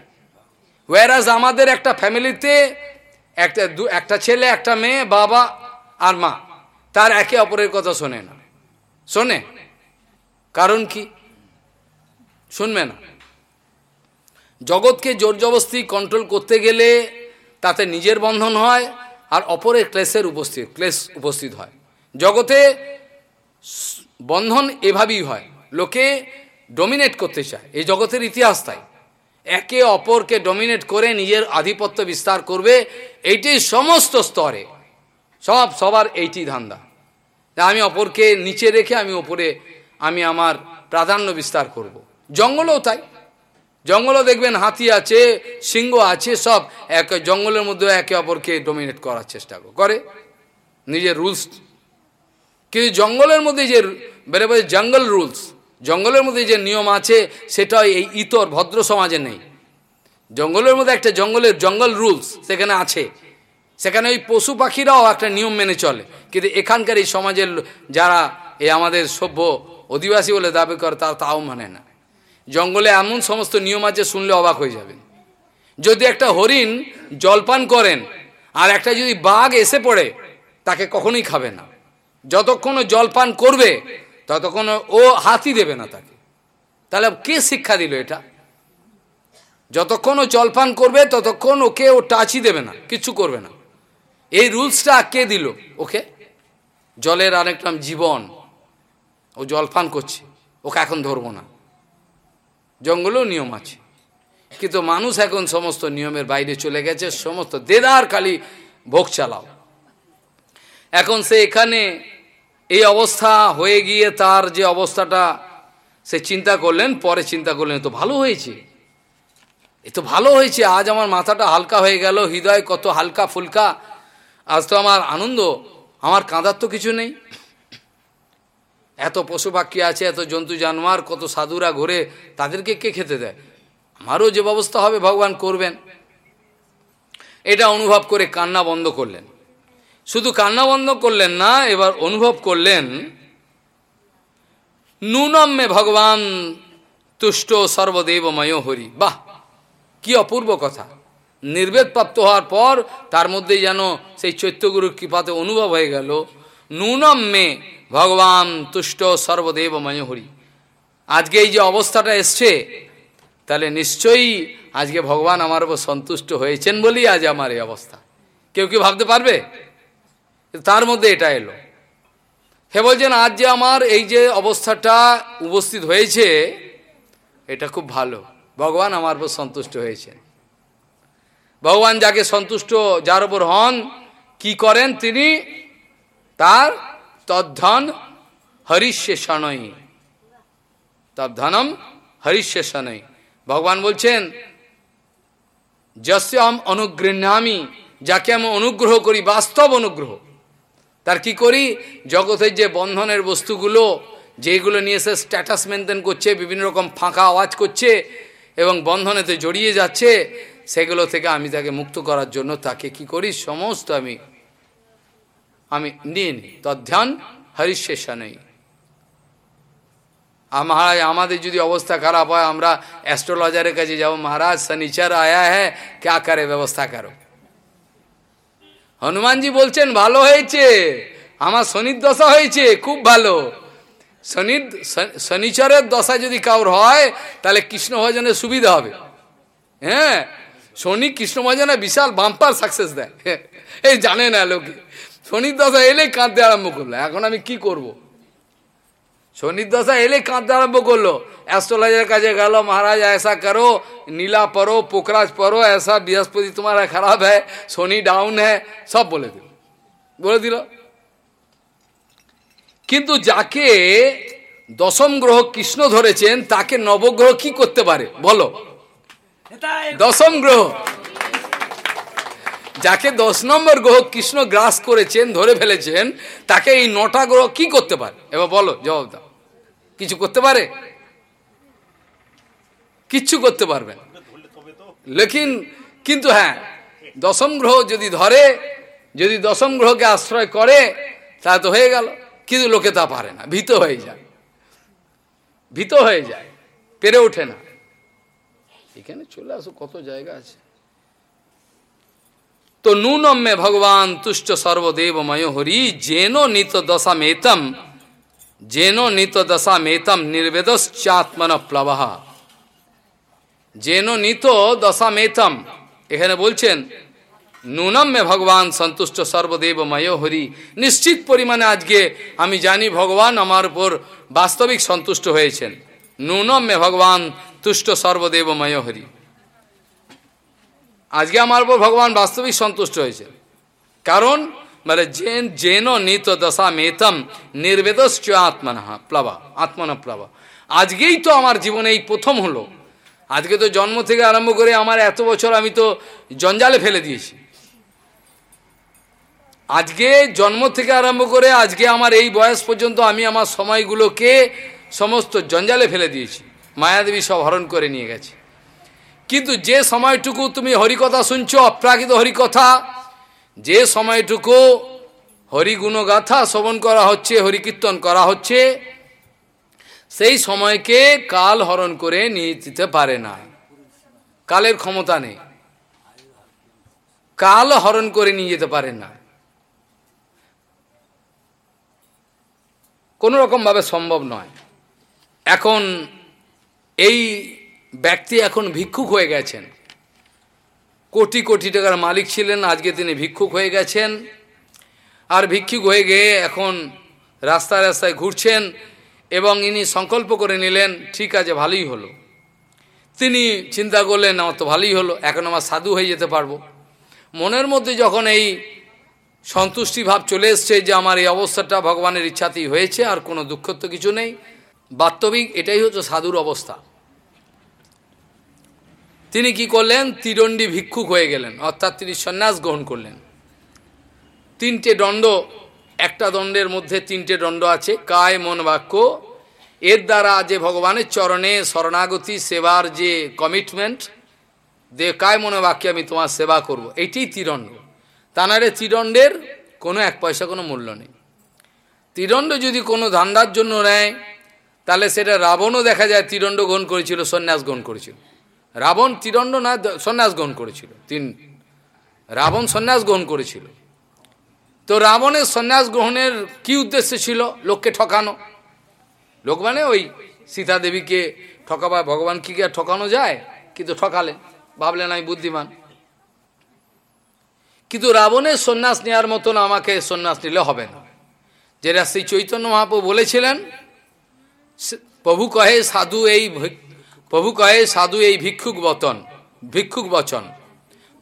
ওয়ারাজ আমাদের একটা ফ্যামিলিতে একটা দু, একটা ছেলে, একটা মেয়ে, বাবা আর মা, তার একে অপরের কথা শোনে না। শোনে? কারণ কি? শুনবে না। জগৎকে জোর জবস্তি কন্ট্রোল করতে গেলে তাতে নিজের বন্ধন হয় আর অপরের ক্লেশের উপস্থিত, ক্লেশ উপস্থিত হয়। জগতে বন্ধন এভাবেই হয়। লোকে ডমিনেট করতে চায়। এই জগতের ইতিহাস তাই। একে অপরকে ডমিনেট করে নিজের আধিপত্য বিস্তার করবে এইটি সমস্ত স্তরে। সব সবার এইটি ধান্দা। আমি অপরকে নিচে রেখে আমি ওপরে, আমি আমার প্রাধান্য বিস্তার করব। জঙ্গলও তাই। জঙ্গলও দেখবেন হাতি আছে, সিংহ আছে, সব এক জঙ্গলের মধ্যে একে অপরকে ডোমিনেট করার চেষ্টা করে। নিজের রুলস কিন্তু জঙ্গলের মধ্যে যে বেড়ে বেড়ে জঙ্গল রুলস জঙ্গলের মধ্যে যে নিয়ম আছে সেটা এই ইতর ভদ্র সমাজে নেই। জঙ্গলের মধ্যে একটা জঙ্গলের জঙ্গল রুলস সেখানে আছে। সেখানে ওই পশু পাখিরাও একটা নিয়ম মেনে চলে। কিন্তু এখানকার এই সমাজের যারা এই আমাদের সভ্য অধিবাসী বলে দাবি করে, তার তাও মানে না। জঙ্গলে এমন সমস্ত নিয়ম আছে, শুনলে অবাক হয়ে যাবেন। যদি একটা হরিণ জলপান করেন, আর একটা যদি বাঘ এসে পড়ে, তাকে কখনোই খাবে না। যতক্ষণ জলপান করবে ততক্ষণ ও হাতি দেবে না তাকে। তাহলে কে শিক্ষা দিল এটা? যতক্ষণ ও জলপান করবে, ততক্ষণ ওকে ও টাচই দেবে না কিছু করবে না। এই রুলসটা কে দিল ওকে? জলের আরেক নাম, জীবন। ও জলপান করছে, ওকে এখন ধরবো না। জঙ্গলেও নিয়ম আছে। কিন্তু মানুষ এখন সমস্ত নিয়মের বাইরে চলে গেছে, সমস্ত দেদার খালি ভোগ চালাও। এখন সে এখানে এই অবস্থা হয়ে গিয়ে তার যে অবস্থাটা, সে চিন্তা করলেন, পরে চিন্তা করলেন তো ভালো হয়েছে। এ তো ভালো হয়েছে। আজ আমার মাথাটা হালকা হয়ে গেল, হৃদয় কত হালকা ফুলকা। আজ তো আমার আনন্দ। আমার কাঁদার তো কিছু নেই। এত পশু পাখি আছে, এত জন্তু জানোয়ার, কত সাধুরা ঘুরে, তাদেরকে কে খেতে দেয়? আমারও যে ব্যবস্থা হবে, ভগবান করবেন। এটা অনুভব করে কান্না বন্ধ করলেন। শুধু কান্না বন্ধ করলেন না, এবার অনুভব করলেন নুনম্যে ভগবান তুষ্ট সর্বদেবময় হরি। বাহ, কি অপূর্ব কথা। নির্বেদ প্রাপ্ত হওয়ার পর তার মধ্যে যেন সেই চৈত্যগুরুর কৃপাতে অনুভব হয়ে গেল নুনম্যে ভগবান তুষ্ট সর্বদেবময় হরি। আজকে এই যে অবস্থাটা এসছে, তাহলে নিশ্চয়ই আজকে ভগবান আমার উপর সন্তুষ্ট হয়েছেন বলেই আজ আমার এই অবস্থা। কেউ কি ভাবতে পারবে? তার মধ্যে এটা এলো। হে বলছেন, আজ যে আমার এই যে অবস্থাটা উপস্থিত হয়েছে, এটা খুব ভালো। ভগবান আমার উপর সন্তুষ্ট হয়েছেন। ভগবান যাকে সন্তুষ্ট, যার উপর হন, কি করেন তিনি? তার তদ্ধন হরিশেষণই তদ্ধনম হরিশেষণই ভগবান বলছেন, যস্য আম অনুগৃহামি যাকে আমি অনুগ্রহ করি, বাস্তব অনুগ্রহ তার কি করি? জগতের যে বন্ধনের বস্তুগুলো, যেগুলো নিয়ে সে স্ট্যাটাস মেনটেন করছে, বিভিন্ন রকম ফাঁকা আওয়াজ করছে এবং বন্ধনেতে জড়িয়ে যাচ্ছে, সেগুলো থেকে আমি তাকে মুক্ত করার জন্য তাকে কি করি? সমস্ত আমি আমি নিয়ে নিই। তধ্যান হরিশেষা নেই। মহারাজ, আমাদের যদি অবস্থা খারাপ হয়, আমরা অ্যাস্ট্রোলজারের কাছে যাব। মহারাজ, শনিচার আয়া হ্যাঁ ক্যা করে ব্যবস্থা করো? হনুমানজি বলছেন, ভালো হয়েছে। আমার শনির দশা হয়েছে, খুব ভালো। শনির শনিচরের দশা যদি কাউর হয়, তাহলে কৃষ্ণ ভজনে সুবিধা হবে। হ্যাঁ শনি কৃষ্ণ ভজনে বিশাল বাম্পার সাকসেস দেয়। এই জানে না লোকে। শনির দশা এলেই কাঁদতে আরম্ভ করল। এখন আমি কি করব। শনির দশা এলে কাঁদতে আরম্ভ করলো অ্যাস্ট্রোলজার কাছে গেল মহারাজ ऐसा करो নীলা পরো পোকরাজ পরো ऐसा বৃহস্পতি তোমারা খারাপ है শনি ডাউন है সব বলে দিল বলে দিল কিন্তু যাকে দশম গ্রহ কৃষ্ণ ধরেছেন তাকে নবগ্রহ কি করতে পারে বলো দশম গ্রহ যাকে দশ নম্বর গ্রহ কৃষ্ণ গ্রাস করেছেন ধরে ফেলেছেন তাকে এই নটা গ্রহ কি করতে পারে এবার বলো জবাব দাও কিছু করতে পারে? কিচ্ছু করতে পারবে লেকিন, কিন্তু হ্যাঁ দশম গ্রহ যদি ধরে, যদি দশম গ্রহকে আশ্রয় করে, তা তো হয়ে গেল। কিন্তু লোকে তা পারে না, ভীত হয়ে যায়। ভীত হয়ে যায়, পেরে ওঠে না। এখানে চলে আসো, কত জায়গা আছে। তো নূনম্যে ভগবান তুষ্ট সর্বদেবময় হরি, যেন নিত দশা মেতম যেন নিত দশা মেতম নির্বেদশ্চাত্মন প্লবহ যেন নিত দশা মেতম এখানে বলছেন নুনম্যে ভগবান সন্তুষ্ট সর্বদেবময় হরি নিশ্চিত পরিমাণে আজকে আমি জানি ভগবান আমার উপর বাস্তবিক সন্তুষ্ট হয়েছেন নুনম্যে ভগবান তুষ্ট সর্বদেবময় হরি আজকে আমার উপর ভগবান বাস্তবিক সন্তুষ্ট হয়েছে কারণ মানে জেন জেন নিত দশা মেতম নির্বেদশ্চ আত্মনা প্লাবা আত্মনা প্লাবা আজকেই তো আমার জীবনে এই প্রথম হলো আজকে তো জন্ম থেকে আরম্ভ করে আমার এত বছর আমি তো জঞ্জালে ফেলে দিয়েছি আজকে জন্ম থেকে আরম্ভ করে আজকে আমার এই বয়স পর্যন্ত আমি আমার সময়গুলোকে সমস্ত জঞ্জালে ফেলে দিয়েছি মায়াদেবী সব হরণ করে নিয়ে গেছে কিন্তু যে সময়টুকু তুমি হরিকথা শুনছ অপ্রাকৃত হরিকথা যে সময়টুকু হরিগুণগাথা শ্রবণ করা হচ্ছে হরিকীর্তন করা হচ্ছে, সেই সময়কে কাল হরণ করে নিয়ে দিতে পারে না। কালের ক্ষমতা নেই। কাল হরণ করে নিয়ে যেতে পারে না। কোনো রকমভাবে সম্ভব নয়। এখন এই ব্যক্তি এখন ভিক্ষুক হয়ে গেছেন। কোটি কোটি টাকার মালিক ছিলেন, আজকে তিনি ভিক্ষুক হয়ে গেছেন। আর ভিক্ষুক হয়ে গিয়ে এখন রাস্তায় রাস্তায় ঘুরছেন এবং ইনি সংকল্প করে নিলেন, ঠিক আছে, ভালোই হলো। তিনি চিন্তা করলেন আমার তো ভালোই হলো, এখন আমার সাধু হয়ে যেতে পারব। মনের মধ্যে যখন এই সন্তুষ্টি ভাব চলে এসছে যে আমার এই অবস্থাটা ভগবানের ইচ্ছাতেই হয়েছে, আর কোনো দুঃখ তো কিছু নেই। বাস্তবিক এটাই হচ্ছে সাধুর অবস্থা। তিনি কি করলেন? তিরণ্ডি ভিক্ষুক হয়ে গেলেন। অর্থাৎ তিনি সন্ন্যাস গ্রহণ করলেন। তিনটে দণ্ড, একটা দণ্ডের মধ্যে তিনটে দণ্ড আছে। কায় মন বাক্য। এর দ্বারা যে ভগবানের চরণে শরণাগতি, সেবার যে কমিটমেন্ট দে কায় মনে বাক্যে আমি তোমার সেবা করব। এটি তিরণ্ড। তা তানারে তিরণ্ডের কোনো এক পয়সা, কোনো মূল্য নেই। তিরণ্ড যদি কোনো ধান্দার জন্য নেয়, তাহলে সেটা রাবণও দেখা যায় তিরণ্ড গ্রহণ করেছিল, সন্ন্যাস গ্রহণ করেছিল। রাবণ তিরণ্ড না সন্ন্যাস গ্রহণ করেছিল, তিন রাবণ সন্ন্যাস গ্রহণ করেছিল। তো রাবণের সন্ন্যাস গ্রহণের কি উদ্দেশ্য ছিল? লোককে ঠকানো। লোক মানে ওই সীতা দেবীকে ঠকাবা ভগবান কি আর ঠকানো যায়? কিন্তু ঠকালেন ভাবলেন আমি বুদ্ধিমান। কিন্তু রাবণের সন্ন্যাস নেওয়ার মতন আমাকে সন্ন্যাস নিলে হবে না। যেটা শ্রী চৈতন্য মহাপ্রভু বলেছিলেন প্রভু কহে, সাধু এই প্রভু কহে সাধু এই ভিক্ষুক বতন, ভিক্ষুক বচন।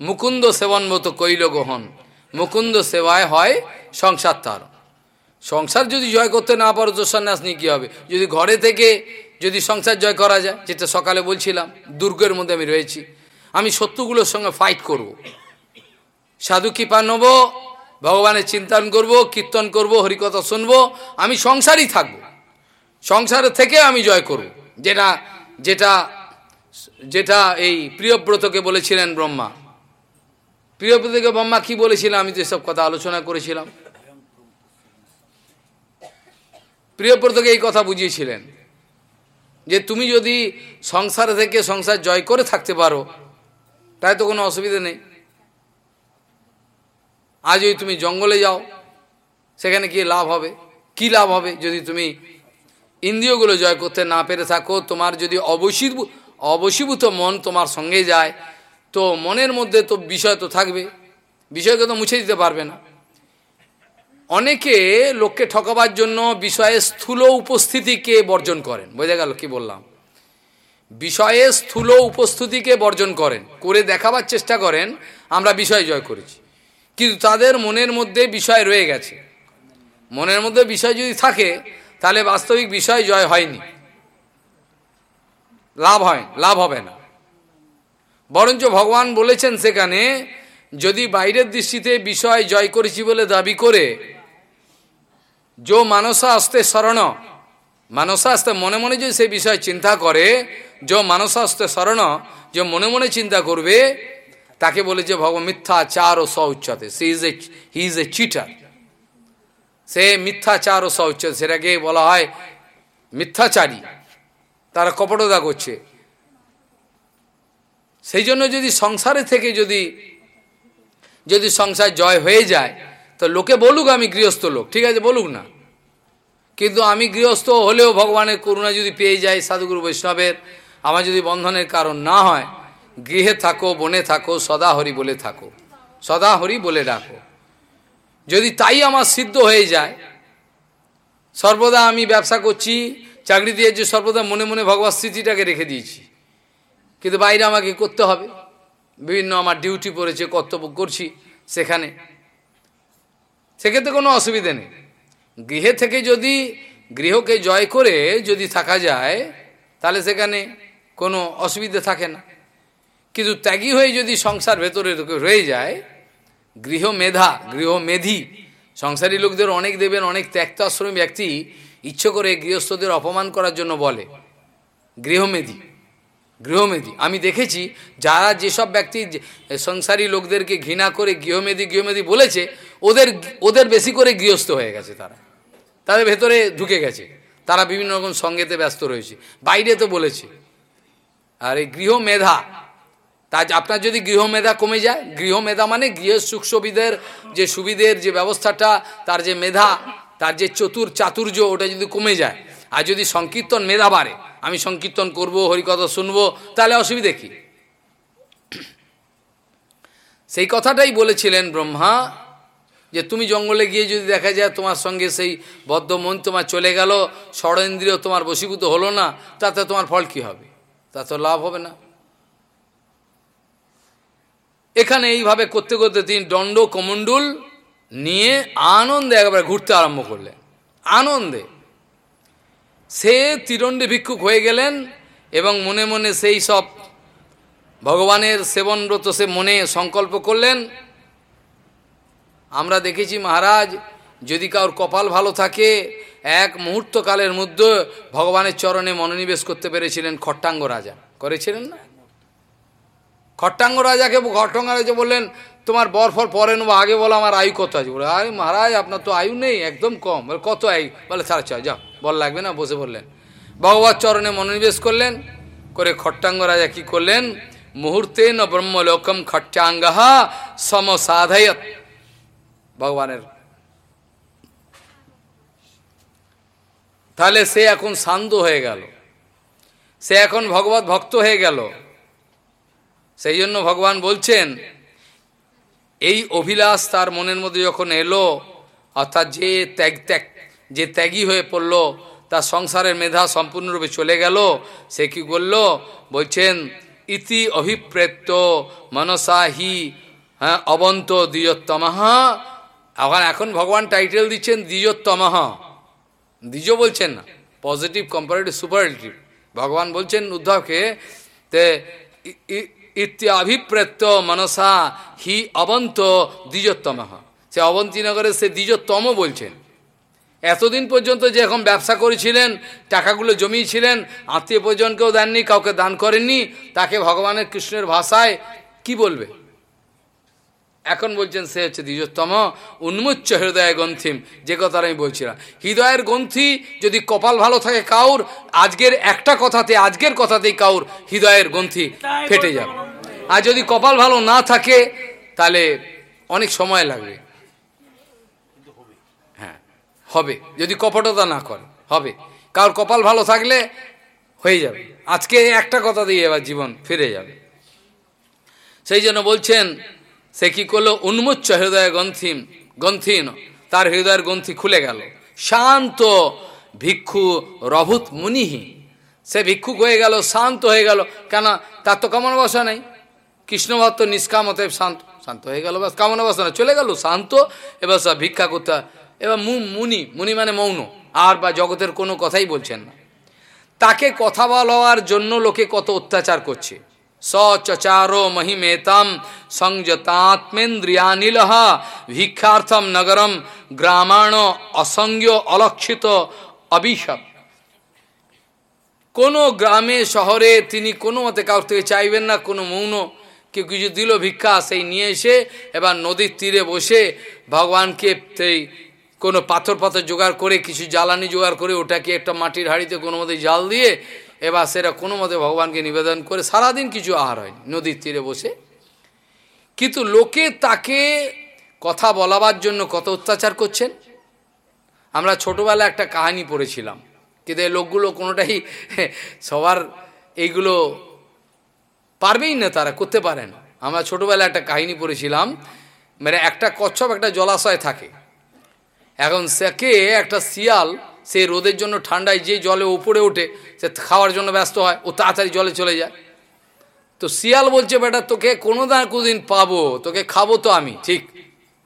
মুকুন্দ সেবন মতো কৈল গ্রহণ, মুকুন্দ সেবায় হয় সংসার তার। সংসার যদি জয় করতে না পারো, তো নিয়ে কী হবে? যদি ঘরে থেকে যদি সংসার জয় করা যায়, যেটা সকালে বলছিলাম, দুর্গের মধ্যে আমি রয়েছি, আমি শত্রুগুলোর সঙ্গে ফাইট করব। সাধু কৃপা নেব, ভগবানের চিন্তন করব, কীর্তন করব, হরিকথা শুনব, আমি সংসারই থাকব। সংসারের থেকে আমি জয় করব, যেটা যেটা যেটা এই প্রিয়ব্রতকে বলেছিলেন ব্রহ্মা। প্রিয়ব্রতকে ব্রহ্মা কি বলেছিলেন? আমি তো এসব কথা আলোচনা করেছিলাম। প্রিয়ব্রতকে এই কথা বুঝিয়েছিলেন যে তুমি যদি সংসার থেকে সংসার জয় করে থাকতে পারো তাই তো কোনো অসুবিধা নেই। আজ যদি তুমি জঙ্গলে যাও, সেখানে কি লাভ হবে। কি লাভ হবে যদি তুমি ইন্দ্রিয়গুলো জয় করতে না পেরে থাকো, তোমার যদি অবশী অবশীভূত মন তোমার সঙ্গে যায়, তো মনের মধ্যে তো বিষয় তো থাকবে। বিষয়কে তো মুছে দিতে পারবে না। অনেকে লোককে ঠকাবার জন্য বিষয়ে স্থূল উপস্থিতিকে বর্জন করেন। বোঝা গেল কি বললাম? বিষয়ে স্থূল উপস্থিতিকে বর্জন করেন, করে দেখাবার চেষ্টা করেন, আমরা বিষয় জয় করেছি। কিন্তু তাদের মনের মধ্যে বিষয় রয়ে গেছে। মনের মধ্যে বিষয় যদি থাকে তাহলে বাস্তবিক বিষয় জয় হয়নি। লাভ হয়, লাভ হবে না। বরঞ্চ ভগবান বলেছেন সেখানে, যদি বাইরের দৃষ্টিতে বিষয় জয় করেছি বলে দাবি করে, যো মানসা আসতে শরণ, মানসা আসতে মনে মনে যদি সেই বিষয় চিন্তা করে, যো মানসা আসতে শরণ, যে মনে মনে চিন্তা করবে, তাকে বলে যে ভগবান মিথ্যাচার ও স উচ্চতে সে is a he is a cheater সে মিথ্যাচার ও উচ্চতে সেটাকে বলা হয় মিথ্যাচারী। তারা কপটতা করছে। সেই জন্য যদি সংসারে থেকে যদি যদি সংসার জয় হয়ে যায়, তো লোকে বলুক আমি গৃহস্থ লোক, ঠিক আছে, বলুক না। কিন্তু আমি গৃহস্থ হলেও ভগবানের করুণা যদি পেয়ে যাই সাধুগুরু বৈষ্ণবের, আমার যদি বন্ধনের কারণ না হয়, গৃহে থাকো, বনে থাকো, সদা হরি বলে থাকো। সদা হরি বলে ডাকো। যদি তাই আমার সিদ্ধ হয়ে যায়, সর্বদা আমি ব্যবসা করছি, চাকরি দিয়েছি, সর্বদা মনে মনে ভগবত স্মৃতিটাকে রেখে দিয়েছি। কিন্তু বাইরে আমাকে করতে হবে। বিভিন্ন আমার ডিউটি পড়েছে, কর্তব্য করছি সেখানে। সেক্ষেত্রে কোনো অসুবিধে নেই। গৃহে থেকে যদি গৃহকে জয় করে যদি থাকা যায়, তাহলে সেখানে কোনো অসুবিধে থাকে না। কিন্তু ত্যাগী হয়ে যদি সংসার ভেতরে রয়ে যায় গৃহ মেধা গৃহ মেধি সংসারী লোকদের অনেক দেবেন, অনেক ত্যাক্তাশ্রমী ব্যক্তি ইচ্ছে করে গৃহস্থদের অপমান করার জন্য বলে। গৃহমেধি গৃহমেধি। আমি দেখেছি, যারা যেসব ব্যক্তি সংসারী লোকদেরকে ঘৃণা করে গৃহমেধি গৃহমেধি বলেছে, ওদের ওদের বেশি করে গৃহস্থ হয়ে গেছে তারা। তাদের ভেতরে ঢুকে গেছে। তারা বিভিন্ন রকম সঙ্গেতে ব্যস্ত রয়েছে। বাইরে তো বলেছে। আর এই গৃহমেধা তা আপনার যদি গৃহমেধা কমে যায়, গৃহমেধা মানে গৃহ সুখ সুবিধের যে সুবিধের যে ব্যবস্থাটা, তার যে মেধা, তার যে চতুর চাতুর্য, ওটা যদি কমে যায়, আর যদি সংকীর্তন মেধা বাড়ে, আমি সংকীর্তন করব, হরিকথা শুনব, তাহলে অসুবিধে কি? সেই কথাটাই বলেছিলেন ব্রহ্মা, যে তুমি জঙ্গলে গিয়ে যদি দেখা যায় তোমার সঙ্গে সেই বদ্ধ মন তোমার চলে গেল ষড়েন্দ্রিয় তোমার বশীভূত হলো না, তাতে তোমার ফল কি হবে? তা তো লাভ হবে না। এখানে এইভাবে করতে করতে তিনি দণ্ড কমণ্ডুল নিয়ে আনন্দে একেবারে ঘুরতে আরম্ভ করলেন। আনন্দে। সে তিরণ্ডে ভিক্ষুক হয়ে গেলেন এবং মনে মনে সেই সব ভগবানের সেবনব্রত সে মনে সংকল্প করলেন, আমরা দেখেছি মহারাজ, যদি কারোর কপাল ভালো থাকে, এক মুহূর্তকালের মধ্যে ভগবানের চরণে মনোনিবেশ করতে পেরেছিলেন খট্টাঙ্গ রাজা। করেছিলেন না? খট্টাঙ্গ রাজাকে খট্টাঙ্গ রাজা বললেন, তোমার বর ফর পরে নেব, আগে বলো আমার আয়ু কত আছে? বলে, আরে মহারাজ, আপনার তো আয়ু নেই, একদম কম। বলে, কত আয়ু? বলে, সাড়ে ছয় যাও, বল লাগবে না? বসে বললেন ভগবত চরণে মনোনিবেশ করলেন, করে খট্টাঙ্গ রাজা কি করলেন, মুহূর্তে ন ব্রহ্মলোকম খট্টাঙ্গা সমসাধায়ত ভগবানের। তাহলে সে এখন শান্ত হয়ে গেল। সে এখন ভগবত ভক্ত হয়ে গেল। সেই জন্য ভগবান বলছেন, এই অভিলাষ তার মনের মধ্যে যখন এলো, অর্থাৎ যে ত্যাগ ত্যাগ, যে ত্যাগী হয়ে পড়ল, তার সংসারের মেধা সম্পূর্ণরূপে চলে গেল, সে কি করল? বলছেন, ইতি অভিপ্রেত মনসাহি হ্যাঁ অবন্ত দ্বিজোত্তমহ এখন এখন ভগবান টাইটেল দিচ্ছেন দ্বিজোত্তমহ দ্বিজ বলছেন না পজিটিভ কম্পারেটিভ সুপারেটিভ ভগবান বলছেন উদ্ধবকে, তে ইত্যাভিপ্রেত মনসা হি অবন্ত দ্বিজোত্তম সে অবন্তীনগরে সে দ্বিজোত্তম বলছেন এতদিন পর্যন্ত যে এখন ব্যবসা করেছিলেন, টাকাগুলো জমিয়েছিলেন, আত্মীয় পরিজনকেও দেননি, কাউকে দান করেননি, তাকে ভগবানের কৃষ্ণের ভাষায় কি বলবে? এখন বলছেন সে হচ্ছে দ্বিজোত্তম উন্মুচ্চ হৃদয় গ্রন্থিম, যে কথা আমি বলছিলাম। হৃদয়ের গ্রন্থি যদি কপাল ভালো থাকে কাউর, আজকের একটা কথাতে, আজকের কথাতেই কাউর হৃদয়ের গ্রন্থি ফেটে যাবে। আর যদি কপাল ভালো না থাকে, তাহলে অনেক সময় লাগবে। হ্যাঁ হবে। যদি কপটতা না করে, হবে। কারোর কপাল ভালো থাকলে হয়ে যাবে। আজকে একটা কথা দিয়ে এবার জীবন ফিরে যাবে। সেই জন্য বলছেন সে কি করল? উন্মুচ্চ হৃদয় গ্রন্থিম গ্রন্থিন তার হৃদয়ের গ্রন্থি খুলে গেল। শান্ত ভিক্ষু রভুত মুনিহি। সে ভিক্ষুক হয়ে গেল, শান্ত হয়ে গেল। কেন? তার তো কামনা বাসা নেই। কৃষ্ণভক্ত নিষ্কামতে শান্ত শান্ত হয়ে গেল, বাস কামনা বাসনা। চলে গেল, শান্ত। এবার সব ভিক্ষা করতে এবার মু, মুনি মুনি মানে মৌন। আর বা জগতের কোনো কথাই বলছেন না। তাকে কথা বলার জন্য লোকে কত অত্যাচার করছে। সচচারো মহিমেতম সংযতাত্মেন্দ্রিয়ানিল ভিক্ষার্থম নগরম গ্রামাণ অসংজ্ঞ অলক্ষিত অভিশপ কোনো গ্রামে, শহরে তিনি কোনো মতে কাউর থেকে চাইবেন না, কোনো মৌন কেউ কিছু দিল, ভিক্ষা সেই নিয়ে এসে এবার নদীর তীরে বসে ভগবানকে সেই কোনো পাথর পাথর জোগাড় করে, কিছু জ্বালানি জোগাড় করে ওটাকে একটা মাটির হাড়িতে কোনো মতে জাল দিয়ে এবার সেটা কোনো মতে ভগবানকে নিবেদন করে সারাদিন কিছু আহার হয় নদীর তীরে বসে। কিন্তু লোকে তাকে কথা বলাবার জন্য কত অত্যাচার করছেন? আমরা ছোটোবেলায় একটা কাহিনী পড়েছিলাম, কিন্তু এই লোকগুলো কোনোটাই সবার এইগুলো পারবেই না তারা, করতে পারেন আমরা ছোটোবেলায় একটা কাহিনী পড়েছিলাম মানে একটা কচ্ছপ, একটা জলাশয় থাকে। এখন সেকে একটা শিয়াল সে রোদের জন্য ঠান্ডায় যে জলে উপরে ওঠে, সে খাওয়ার জন্য ব্যস্ত হয় ও তাড়াতাড়ি জলে চলে যায়। তো শিয়াল বলছে, বেটা, তোকে কোনো না কোনোদিন পাবো, তোকে খাব তো আমি। ঠিক,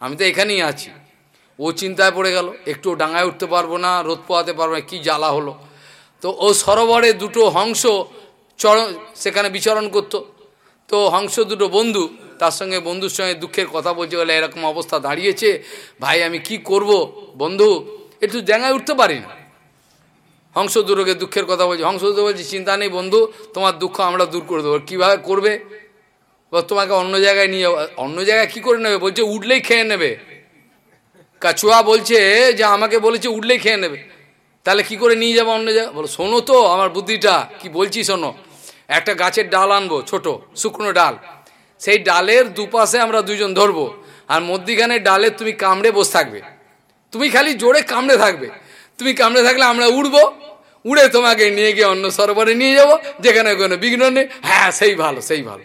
আমি তো এখানেই আছি। ও চিন্তায় পড়ে গেল, একটু ডাঙায় উঠতে পারব না, রোদ পোয়াতে পারব না, কী জ্বালা হলো? তো ও সরোবরে দুটো হংস চর সেখানে বিচরণ করত। তো হংস দুটো বন্ধু, তার সঙ্গে বন্ধুর সঙ্গে দুঃখের কথা বলছে, বলে, এরকম অবস্থা দাঁড়িয়েছে, ভাই, আমি কি করব? বন্ধু একটু জায়গায় উঠতে পারি না। হংস দুটোকে দুঃখের কথা বলছি। হংস দুটো বলছি, চিন্তা নেই বন্ধু, তোমার দুঃখ আমরা দূর করে দেবো। কীভাবে করবে? বা তোমাকে অন্য জায়গায় নিয়ে অন্য জায়গায় কি করে নেবে? বলছে উঠলেই খেয়ে নেবে। কাছুয়া বলছে, যে আমাকে বলেছে উঠলেই খেয়ে নেবে। তাহলে কি করে নিয়ে যাব অন্য জায়গায় বলো, শোনো তো আমার বুদ্ধিটা, কি বলছি শোনো। একটা গাছের ডাল আনব, ছোট, শুকনো ডাল। সেই ডালের দুপাশে আমরা দুজন ধরবো। আর মধ্যিখানে ডালের তুমি কামড়ে বসে থাকবে। তুমি খালি জোরে কামড়ে থাকবে। তুমি কামড়ে থাকলে আমরা উড়বো। উড়ে তোমাকে নিয়ে গিয়ে অন্য সরোবরে নিয়ে যাব, যেখানে কোনো বিঘ্ন নেই। হ্যাঁ সেই ভালো সেই ভালো।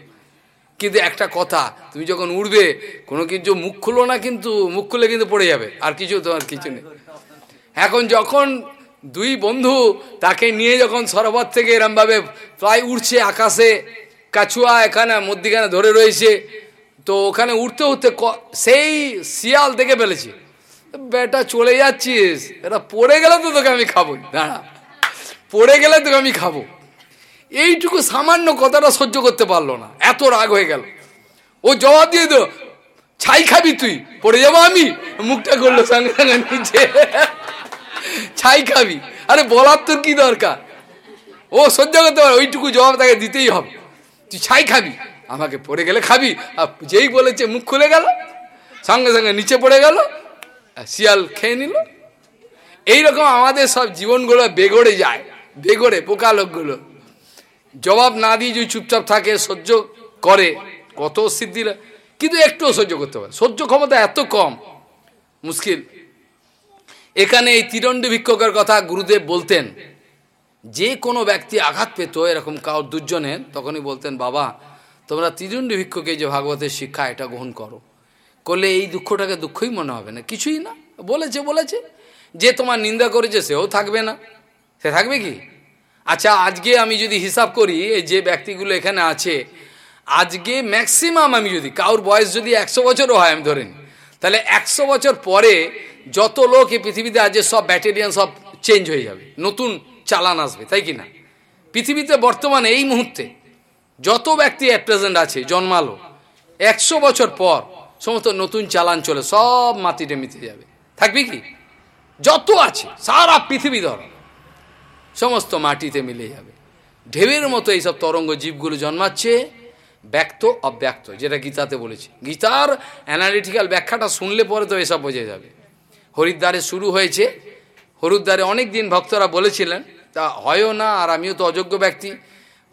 কিন্তু একটা কথা, তুমি যখন উড়বে, কোনো কিছু মুখ খুলো না কিন্তু, মুখ খুলে কিন্তু পড়ে যাবে। আর কিছু তোমার কিছু নেই। এখন যখন দুই বন্ধু তাকে নিয়ে যখন সরোবর থেকে এরমভাবে প্রায় উড়ছে আকাশে, কাছুয়া এখানে, মধ্যিখানে ধরে রয়েছে, তো ওখানে উঠতে উঠতে সেই শিয়াল দেখে ফেলেছে। বেটা, চলে যাচ্ছিস। এটা পড়ে গেলে তো তোকে আমি খাব দাঁড়া। পড়ে গেলে তোকে আমি খাব। এইটুকু সামান্য কথাটা সহ্য করতে পারল না। এত রাগ হয়ে গেল। ও জবাব দিয়ে দো ছাই খাবি তুই? পড়ে যাব আমি? মুখটা করল সঙ্গে সঙ্গে নিচে। ছাই খাবি? আরে, বলার তোর কি দরকার? ও সহ্য করতে পারে ওইটুকু জবাব তাকে দিতেই হবে। তুই ছাই খাবি? আমাকে পড়ে গেলে খাবি? আর যেই বলেছে, মুখ খুলে গেল। সঙ্গে সঙ্গে নিচে পড়ে গেল। শিয়াল খেয়ে নিল। এইরকম আমাদের সব জীবনগুলো বেগড়ে যায়, বেগড়ে, পোকা লোকগুলো। জবাব না দিয়ে যদি চুপচাপ থাকে, সহ্য করে, কত সিদ্ধিরা কিন্তু একটুও সহ্য করতে পারে। সহ্য ক্ষমতা এত কম, মুশকিল। এখানে এই তিরণ্ডী ভিক্ষকের কথা গুরুদেব বলতেন, যে কোনো ব্যক্তি আঘাত পেত, এরকম কাউর দুর্জনের, তখনই বলতেন, বাবা, তোমরা তিরণ্ডী ভিক্ষকে যে ভাগবতের শিক্ষা, এটা গ্রহণ করো। করলে এই দুঃখটাকে দুঃখই মনে হবে না। কিছুই না। বলেছে বলেছে। যে তোমার নিন্দা করেছে, সেও থাকবে না। সে থাকবে কি? আচ্ছা আজকে আমি যদি হিসাব করি যে ব্যক্তিগুলো এখানে আছে, আজকে ম্যাক্সিমাম আমি যদি কাউর বয়স যদি একশো বছরও হয়, আমি ধরে নিই, তাহলে একশো বছর পরে যত লোক এই পৃথিবীতে আছে, সব ব্যাটেরিয়ান সব চেঞ্জ হয়ে যাবে। নতুন চালান আসবে, তাই কি না? পৃথিবীতে বর্তমানে এই মুহূর্তে যত ব্যক্তি অ্যাট প্রেজেন্ট আছে, জন্মালো, একশো বছর পর সমস্ত নতুন চালান চলে, সব মাটিতে মিতে যাবে। থাকবে কি? যত আছে, সারা পৃথিবী ধর, সমস্ত মাটিতে মিলে যাবে। ঢেউয়ের মতো এইসব তরঙ্গ জীবগুলো জন্মাচ্ছে, ব্যক্ত, অব্যক্ত, যেটা গীতাতে বলেছে। গীতার অ্যানালিটিক্যাল ব্যাখ্যাটা শুনলে পরে তো এসব বোঝা যাবে। হরিদ্বারে শুরু হয়েছে। হরিদ্বারে অনেক দিন ভক্তরা বলেছিলেন, তা হয়ও না, আর আমিও তো অযোগ্য ব্যক্তি।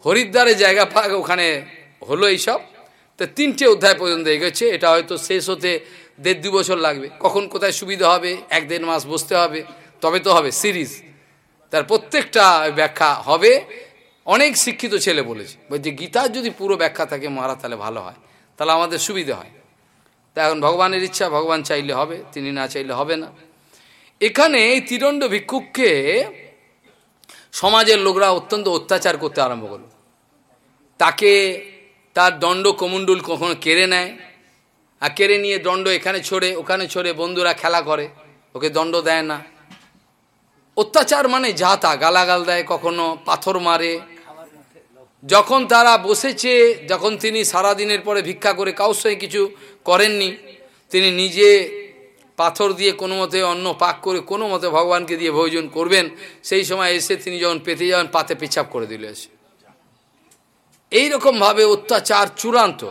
হরিদ্বারে জায়গা পাক ওখানে হলো এইসব। তো তিনটে অধ্যায় পর্যন্ত এগোচ্ছে। এটা হয়তো শেষ হতে দেড় দু বছর লাগবে। কখন কোথায় সুবিধা হবে, এক দেড় মাস বসতে হবে, তবে তো হবে সিরিজ। তার প্রত্যেকটা ব্যাখ্যা হবে। অনেক শিক্ষিত ছেলে বলেছে যে গীতার যদি পুরো ব্যাখ্যা থাকে মহারা তাহলে ভালো হয়। তাহলে আমাদের সুবিধা হয়। তা এখন ভগবানের ইচ্ছা, ভগবান চাইলে হবে, তিনি না চাইলে হবে না। এখানে এই তিরণ্ড ভিক্ষুককে সমাজের লোকরা অত্যন্ত অত্যাচার করতে আরম্ভ করল। তাকে তার দণ্ড কমণ্ডুল কখনো কেড়ে নেয়। আর কেড়ে নিয়ে দণ্ড এখানে ছড়ে, ওখানে ছড়ে, বন্ধুরা খেলা করে, ওকে দণ্ড দেয় না। অত্যাচার মানে যা তা গালাগাল দেয় কখনো, পাথর মারে। যখন তারা বসেছে, যখন তিনি সারা দিনের পরে ভিক্ষা করে কাউর সঙ্গে কিছু করেননি, তিনি নিজে পাথর দিয়ে কোনো মতে অন্ন পাক করে, কোনো মতে ভগবানকে দিয়ে ভোজন করবেন, সেই সময় এসে তিনি যখন পেতে যাবেন পাতে পেছাপ করে দিল এসে। এইরকমভাবে অত্যাচার চূড়ান্ত।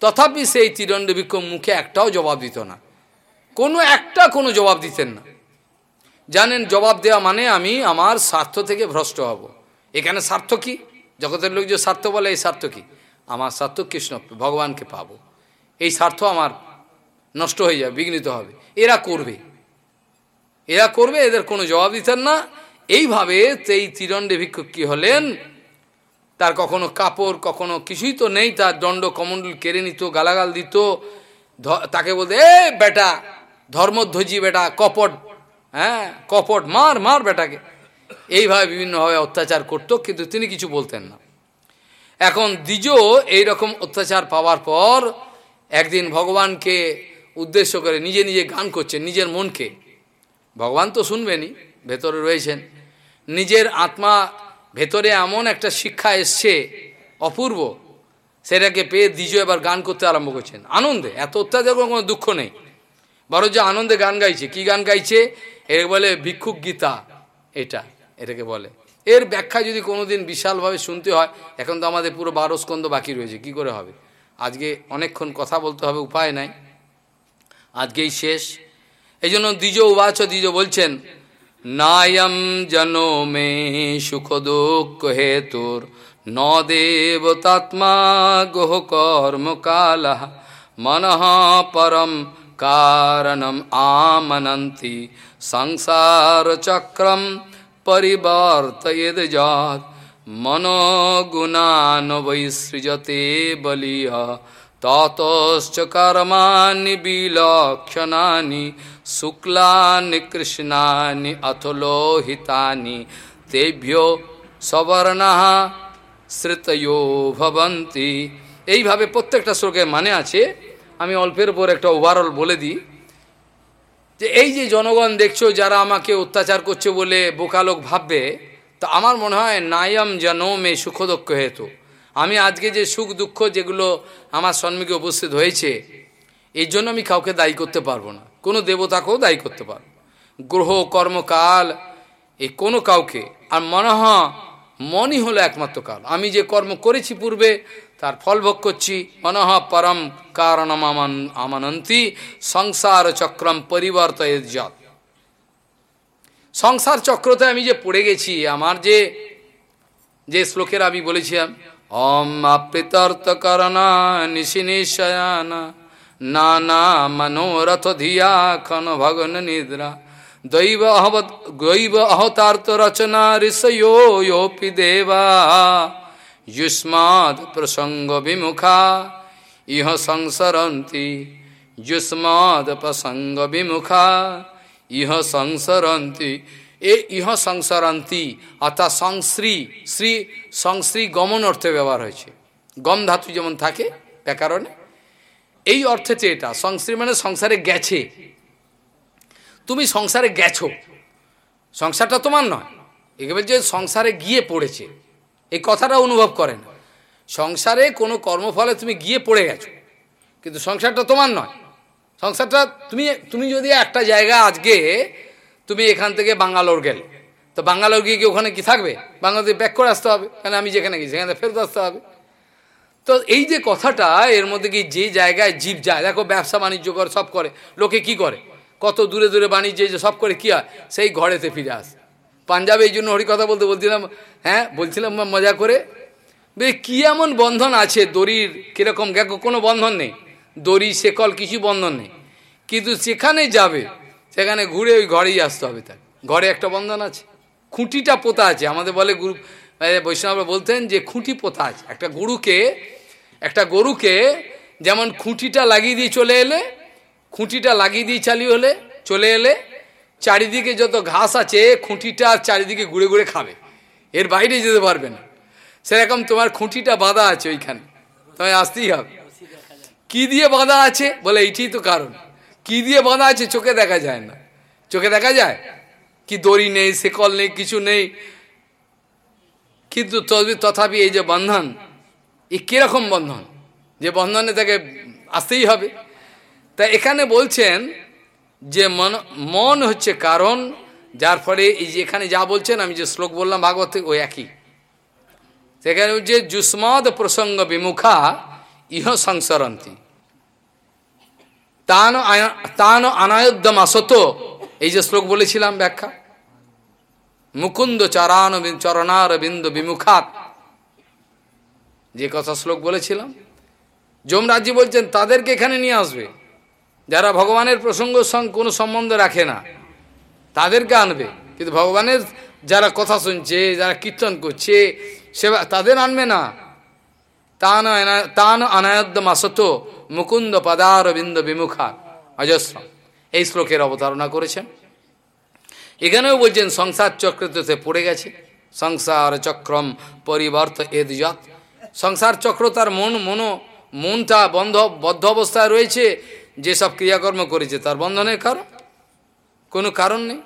তথাপি সেই তীরণ্ড বিক্ষোভ মুখে একটাও জবাব দিত না। কোনো একটা কোনো জবাব দিতেন না। জানেন, জবাব দেওয়া মানে আমি আমার স্বার্থ থেকে ভ্রষ্ট হব। এখানে স্বার্থ কি? জগতের লোক যে স্বার্থ বলে, এই স্বার্থ কি? আমার স্বার্থ কৃষ্ণ, ভগবানকে পাবো। এই স্বার্থ আমার নষ্ট হয়ে যাবে, বিঘ্নিত হবে। এরা করবে। এরা করবে, এদের কোনো জবাব দিতেন না। এইভাবে সেই তীরণ্ডে ভিক্ষুক কি হলেন? তার কখনো কাপড়, কখনো কিছুই তো নেই, তার দণ্ড কমণ্ডল কেড়ে নিত, গালাগাল দিত তাকে বলতে, এ বেটা, ধর্মধ্বজি বেটা, কপট হ্যাঁ কপট, মার মার বেটাকে। এইভাবে বিভিন্নভাবে অত্যাচার করত, কিন্তু তিনি কিছু বলতেন না। এখন দ্বিজ এইরকম অত্যাচার পাওয়ার পর একদিন ভগবানকে উদ্দেশ্য করে নিজে নিজে গান করছেন, নিজের মনকে। ভগবান তো শুনবেনই, ভেতরে রয়েছেন। নিজের আত্মা ভেতরে এমন একটা শিক্ষা এসছে অপূর্ব, সেটাকে পেয়ে দ্বিজ এবার গান করতে আরম্ভ করছেন। আনন্দে, এত অত্যাচার কোনো দুঃখ নেই। বড় যে আনন্দে গান গাইছে। কি গান গাইছে? এর বলে ভিক্ষুক গীতা, এটা এটাকে বলে। এর ব্যাখ্যা যদি কোনোদিন বিশালভাবে শুনতে হয়, এখন তো আমাদের পুরো বারো স্কন্ধ বাকি রয়েছে, কি করে হবে? আজকে অনেকক্ষণ কথা বলতে হবে, উপায় নাই। আজকেই শেষ। এই জন্য দ্বিজ উবাচ, দ্বিজ বলছেন নায়ম জনো মে সুখ দুঃখ হেতুর ন দেবতাত্মা গোহ কর্ম কাল মনঃ পরম কারণম আমনন্তি সংসার চক্রম পরিবর্তয়েদ জাত মনোগুণান বৈসৃজতে বলিহ ততশ্চ কর্মাণি বিলক্ষণানি, শুক্লানি কৃষ্ণানি অথ লোহিতানি তেভ্যো সবর্ণ শ্রুতয়ো ভবন্তি। এইভাবে প্রত্যেকটা শ্লোকের মানে আছে। আমি অল্পের উপর একটা ওভারঅল বলে দিই। যে এই যে জনগণ দেখছ, যারা আমাকে অত্যাচার করছে বলে বোকালোক ভাববে, তা আমার মনে হয় নায়ম জনমে সুখ দুঃখ হেতু। আমি আজকে যে সুখ দুঃখ যেগুলো আমার সন্মুখে উপস্থিত হয়েছে এই জন্য আমি কাউকে দায়ী করতে পারব না। কোনো দেবতাকেও দায়ী করতে পারব গ্রহ, কর্মকাল এই কোনো কাউকে। আর মনে মনই হলো একমাত্র কাল। আমি যে কর্ম করেছি পূর্বে, তার ফল ভোগ করছি। মনঃ পরম কারণম আমান, আমানন্তি, সংসার চক্রম পরিবর্ত যত সংসার চক্রতে আমি যে পড়ে গেছি, আমার যে যে শ্লোকের আমি বলেছিলাম ओम अप्रीतर्थ नाना मनोरथ धिया खन भगन निद्रा। दैव अहवत दैव अहतार्थ रचना ऋषयो योपि देवा। युष्माद प्रसंग विमुखा, इह संसरती युष्माद प्रसंग विमुखा, इह संसरती এ ইহ সংসরন্তি অর্থাৎ সংশ্রী, শ্রী সংশ্রী গমন অর্থে ব্যবহার হয়েছে। গম ধাতু যেমন থাকে ব্যাকরণে এই অর্থেতে এটা, সংশ্রী মানে সংসারে গেছে। তুমি সংসারে গেছো। সংসারটা তোমার নয়। একেবারে যে সংসারে গিয়ে পড়েছে। এই কথাটা অনুভব করে না সংসারে কোনো কর্মফলে তুমি গিয়ে পড়ে গেছো। কিন্তু সংসারটা তোমার নয়। সংসারটা তুমি তুমি যদি একটা জায়গা আজকে তুমি এখান থেকে বাঙ্গালোর গেলে। তো বাঙ্গালোর গিয়ে কি ওখানে কি থাকবে? বাংলাদেশে ব্যাক করে আসতে হবে? কেন আমি যেখানে গেছি, সেখানে ফেরত আসতে হবে? তো এই যে কথাটা, এর মধ্যে কি যে জায়গায় জীব যায়, দেখো ব্যবসা বাণিজ্য করে, সব করে। লোকে কি করে? কত দূরে দূরে বাণিজ্য যে সব করে, কি হয়? সেই ঘরেতে ফিরে আসে। পাঞ্জাবে এই জন্য হরি কথা বলতে বলছিলাম হ্যাঁ বলছিলাম মজা করে। বে, কি এমন বন্ধন আছে? দড়ির কীরকম? দেখো, কোনো বন্ধন নেই। দড়ি, শেকল, কিছু বন্ধন নেই। কিন্তু সেখানে যাবে সেখানে ঘুরে ওই ঘরেই আসতে হবে তার ঘরে একটা বন্ধন আছে। খুঁটিটা পোতা আছে। আমাদের বলে গুরু বৈষ্ণবরা বলতেন যে খুঁটি পোতা আছে। একটা গরুকে একটা গরুকে যেমন খুঁটিটা লাগিয়ে দিয়ে চলে এলে, খুঁটিটা লাগিয়ে দিয়ে চালিয়ে হলে, চলে এলে চারিদিকে যত ঘাস আছে, খুঁটিটা চারিদিকে ঘুরে ঘুরে খাবে। এর বাইরে যেতে পারবে না। সেরকম তোমার খুঁটিটা বাঁধা আছে ওইখানে। তোমায় আসতেই হবে। কি দিয়ে বাঁধা আছে? বলে এইটি তো কারণ। কি দিয়ে বাঁধা আছে চোখে দেখা যায় না। চোখে দেখা যায়? কি দড়ি নেই, শেকল নেই, কিছু নেই। কিন্তু তথাপি এই যে বন্ধন, এ কীরকম বন্ধন? যে বন্ধনে তাকে আসতেই হবে। তা এখানে বলছেন যে মন মন হচ্ছে কারণ, যার ফলে এই যে এখানে যা বলছেন, আমি যে শ্লোক বললাম, ভাগবত ওই একই। সেখানে যে যুষ্মদ প্রসঙ্গ বিমুখা, ইহ সংসরন্তি। তান তান আসত। এই যে শ্লোক বলেছিলাম ব্যাখ্যা। মুকুন্দ চরান চরণার বিন্দু বিমুখাত। যে কথা শ্লোক বলেছিলাম। যমরাজ্য বলছেন, তাদেরকে এখানে নিয়ে আসবে। যারা ভগবানের প্রসঙ্গের সঙ্গে কোনো সম্বন্ধ রাখে না, তাদেরকে আনবে। কিন্তু ভগবানের যারা কথা শুনছে, যারা কীর্তন করছে, সেবা, তাদের আনবে না। তান তান মাসত মুকুন্দ পদারবিন্দ বিমুখা, অজস্র। এই শ্লোকের অবতারণা করেছেন। এখানেও বলছেন, সংসার চক্র চক্রতে পড়ে গেছে। সংসার চক্রম পরিবর্ত এদ সংসার চক্র তার মন মনো মনটা বন্ধ, বদ্ধ অবস্থায় রয়েছে। যেসব ক্রিয়াকর্ম করেছে, তার বন্ধনের কারণ? কোনো কারণ নেই।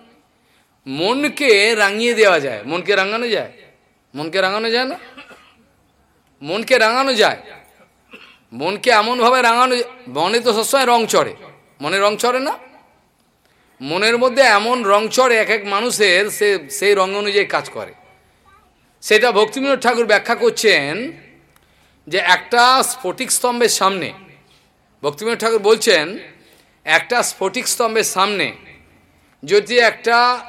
মনকে রাঙিয়ে দেওয়া যায়। মনকে রাঙানো যায়? মনকে রাঙানো যায় না? মনকে রাঙানো যায়? মনকে এমনভাবে রাঙানো মনে তো সবসময় রং চড়ে। মনে রং চড়ে না? মনের মধ্যে এমন রং চড়ে এক এক মানুষের সে সেই রং অনুযায়ী কাজ করে। সেটা ভক্তিবিনোদ ঠাকুর ব্যাখ্যা করছেন যে একটা স্ফটিক স্তম্ভের সামনে, ভক্তিবিনোদ ঠাকুর বলছেন, একটা স্ফটিক স্তম্ভের সামনে যদি একটা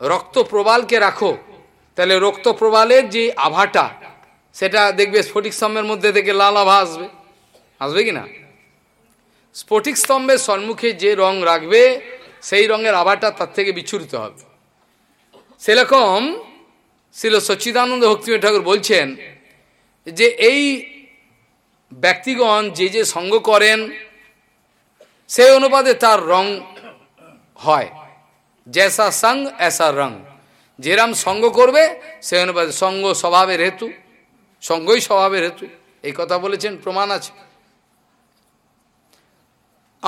রক্ত প্রবালকে রাখো, তাহলে রক্ত প্রবালের যে আভাটা, সেটা দেখবে স্ফটিক স্তম্ভের মধ্যে থেকে লাল আভা আসবে। আসবে কি না? স্ফটিক স্তম্ভের সম্মুখে যে রং রাখবে, সেই রঙের আভাটা তার থেকে বিচ্ছুরিত হবে। সেরকম শিল সচ্চিদানন্দ ভক্তিমী ঠাকুর বলছেন যে এই ব্যক্তিগণ যে যে সঙ্গ করেন, সেই অনুপাতে তার রং হয়। জেসা সঙ্গ এসা রং। যেরাম সঙ্গ করবে, সেই অনুপাতে সঙ্গ স্বভাবের হেতু, সঙ্গই স্বভাবের হেতু। এই কথা বলেছেন, প্রমাণ আছে।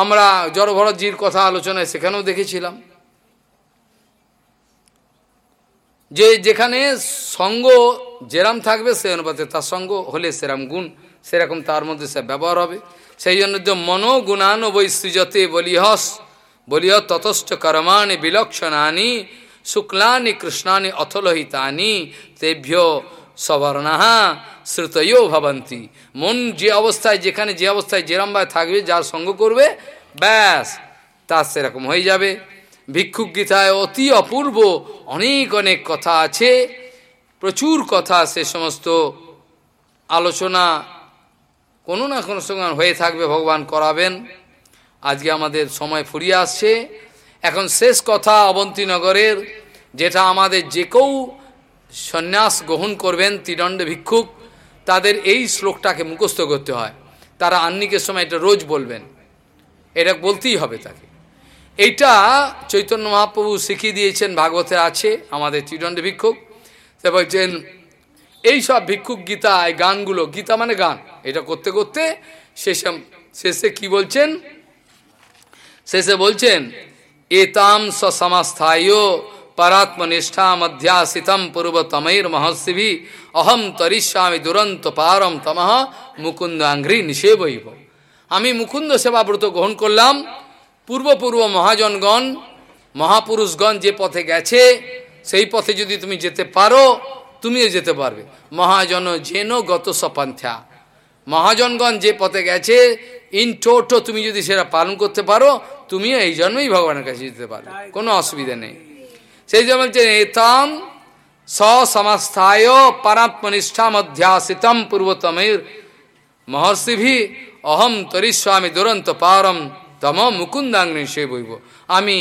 আমরা জড়ভরতজির কথা আলোচনায় সেখানেও দেখেছিলাম। যে যেখানে সঙ্গ যেরাম থাকবে সে অনুপাতে তার সঙ্গ হলে সেরাম গুণ, সেরকম তার মধ্যে সে ব্যবহার হবে। সেই জন্য তো মনোগুণান বৈসৃজতে বলিহস বলিহ ততস্থ কর্মাণি বিলক্ষণানি, শুক্লানি কৃষ্ণানি অথলোহিতানি, তেভ্য সবর্ণাহা শ্রুতয়ও ভবন্তি। মন যে অবস্থায়, যেখানে যে অবস্থায় যেরমভাবে থাকবে, যার সঙ্গ করবে, ব্যাস, তা সেরকম হয়ে যাবে। ভিক্ষুক গীতায় অতি অপূর্ব অনেক অনেক কথা আছে, প্রচুর কথা সে সমস্ত আলোচনা কোনো না কোনো সময় হয়ে থাকবে, ভগবান করাবেন। আজকে আমাদের সময় ফুরিয়ে আসছে। এখন শেষ কথা অবন্তীনগরের, যেটা আমাদের যে কেউ সন্ন্যাস গ্রহণ করবেন ত্রিদণ্ড ভিক্ষুক, তাদের এই শ্লোকটাকে মুখস্থ করতে হয়। তারা আন্নিকের সময় এটা রোজ বলবেন। এটা বলতেই হবে তাকে। এইটা চৈতন্য মহাপ্রভু শিখিয়ে দিয়েছেন, ভাগবতে আছে, আমাদের ত্রিদণ্ড ভিক্ষুক। সে বলছেন, এই সব ভিক্ষুক গীতা এই গানগুলো, গীতা মানে গান। এটা করতে করতে শেষে শেষে কি বলছেন? শেষে বলছেন, এতাম সমাস্থায় পরাত্মনিষ্ঠা মধ্যাসিতম পূর্বতমৈর মহর্ষিভি অহম তরিষ্যামি দুরন্ত পারম তমহ মুকুন্দ আঙ্ঘ্রি নিষেবইব আমি মুকুন্দ সেবাব্রত গ্রহণ করলাম। পূর্বপূর্ব মহাজনগণ, মহাপুরুষগণ যে পথে গেছে, সেই পথে যদি তুমি যেতে পারো, তুমিও যেতে পারবে। মহাজন যেন গত সপন্থা। মহাজনগণ যে পথে গেছে, ইন টোটো তুমি যদি সেটা পালন করতে পারো, তুমিও এই জন্মই ভগবানের কাছে যেতে পারবে। কোনো অসুবিধা নেই। সেই জন্য বলছেন এতাম সমাস্থায় পরাত্মনিষ্ঠা মধ্যাসিতম পূর্বতমের মহর্ষিভি অহম তরিস্বামী দুরন্ত পারম তম মুকুন্দাঙ্গি সে বইব আমি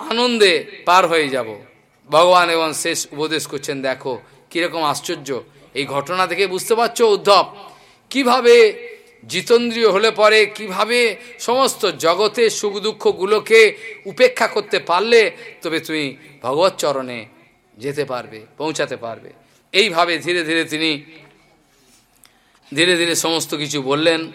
আনন্দে পার হয়ে যাব। ভগবান এবং শেষ উপদেশ করছেন, দেখো, কীরকম আশ্চর্য। এই ঘটনা থেকে বুঝতে পারছ, উদ্ধব, কীভাবে জিতেন্দ্রীয় হলে পরে কীভাবে সমস্ত জগতের সুখ দুঃখগুলোকে উপেক্ষা করতে পারলে, তবে তুমি ভগবত চরণে যেতে পারবে, পৌঁছাতে পারবে। এইভাবে ধীরে ধীরে তিনি, ধীরে ধীরে সমস্ত কিছু বললেন।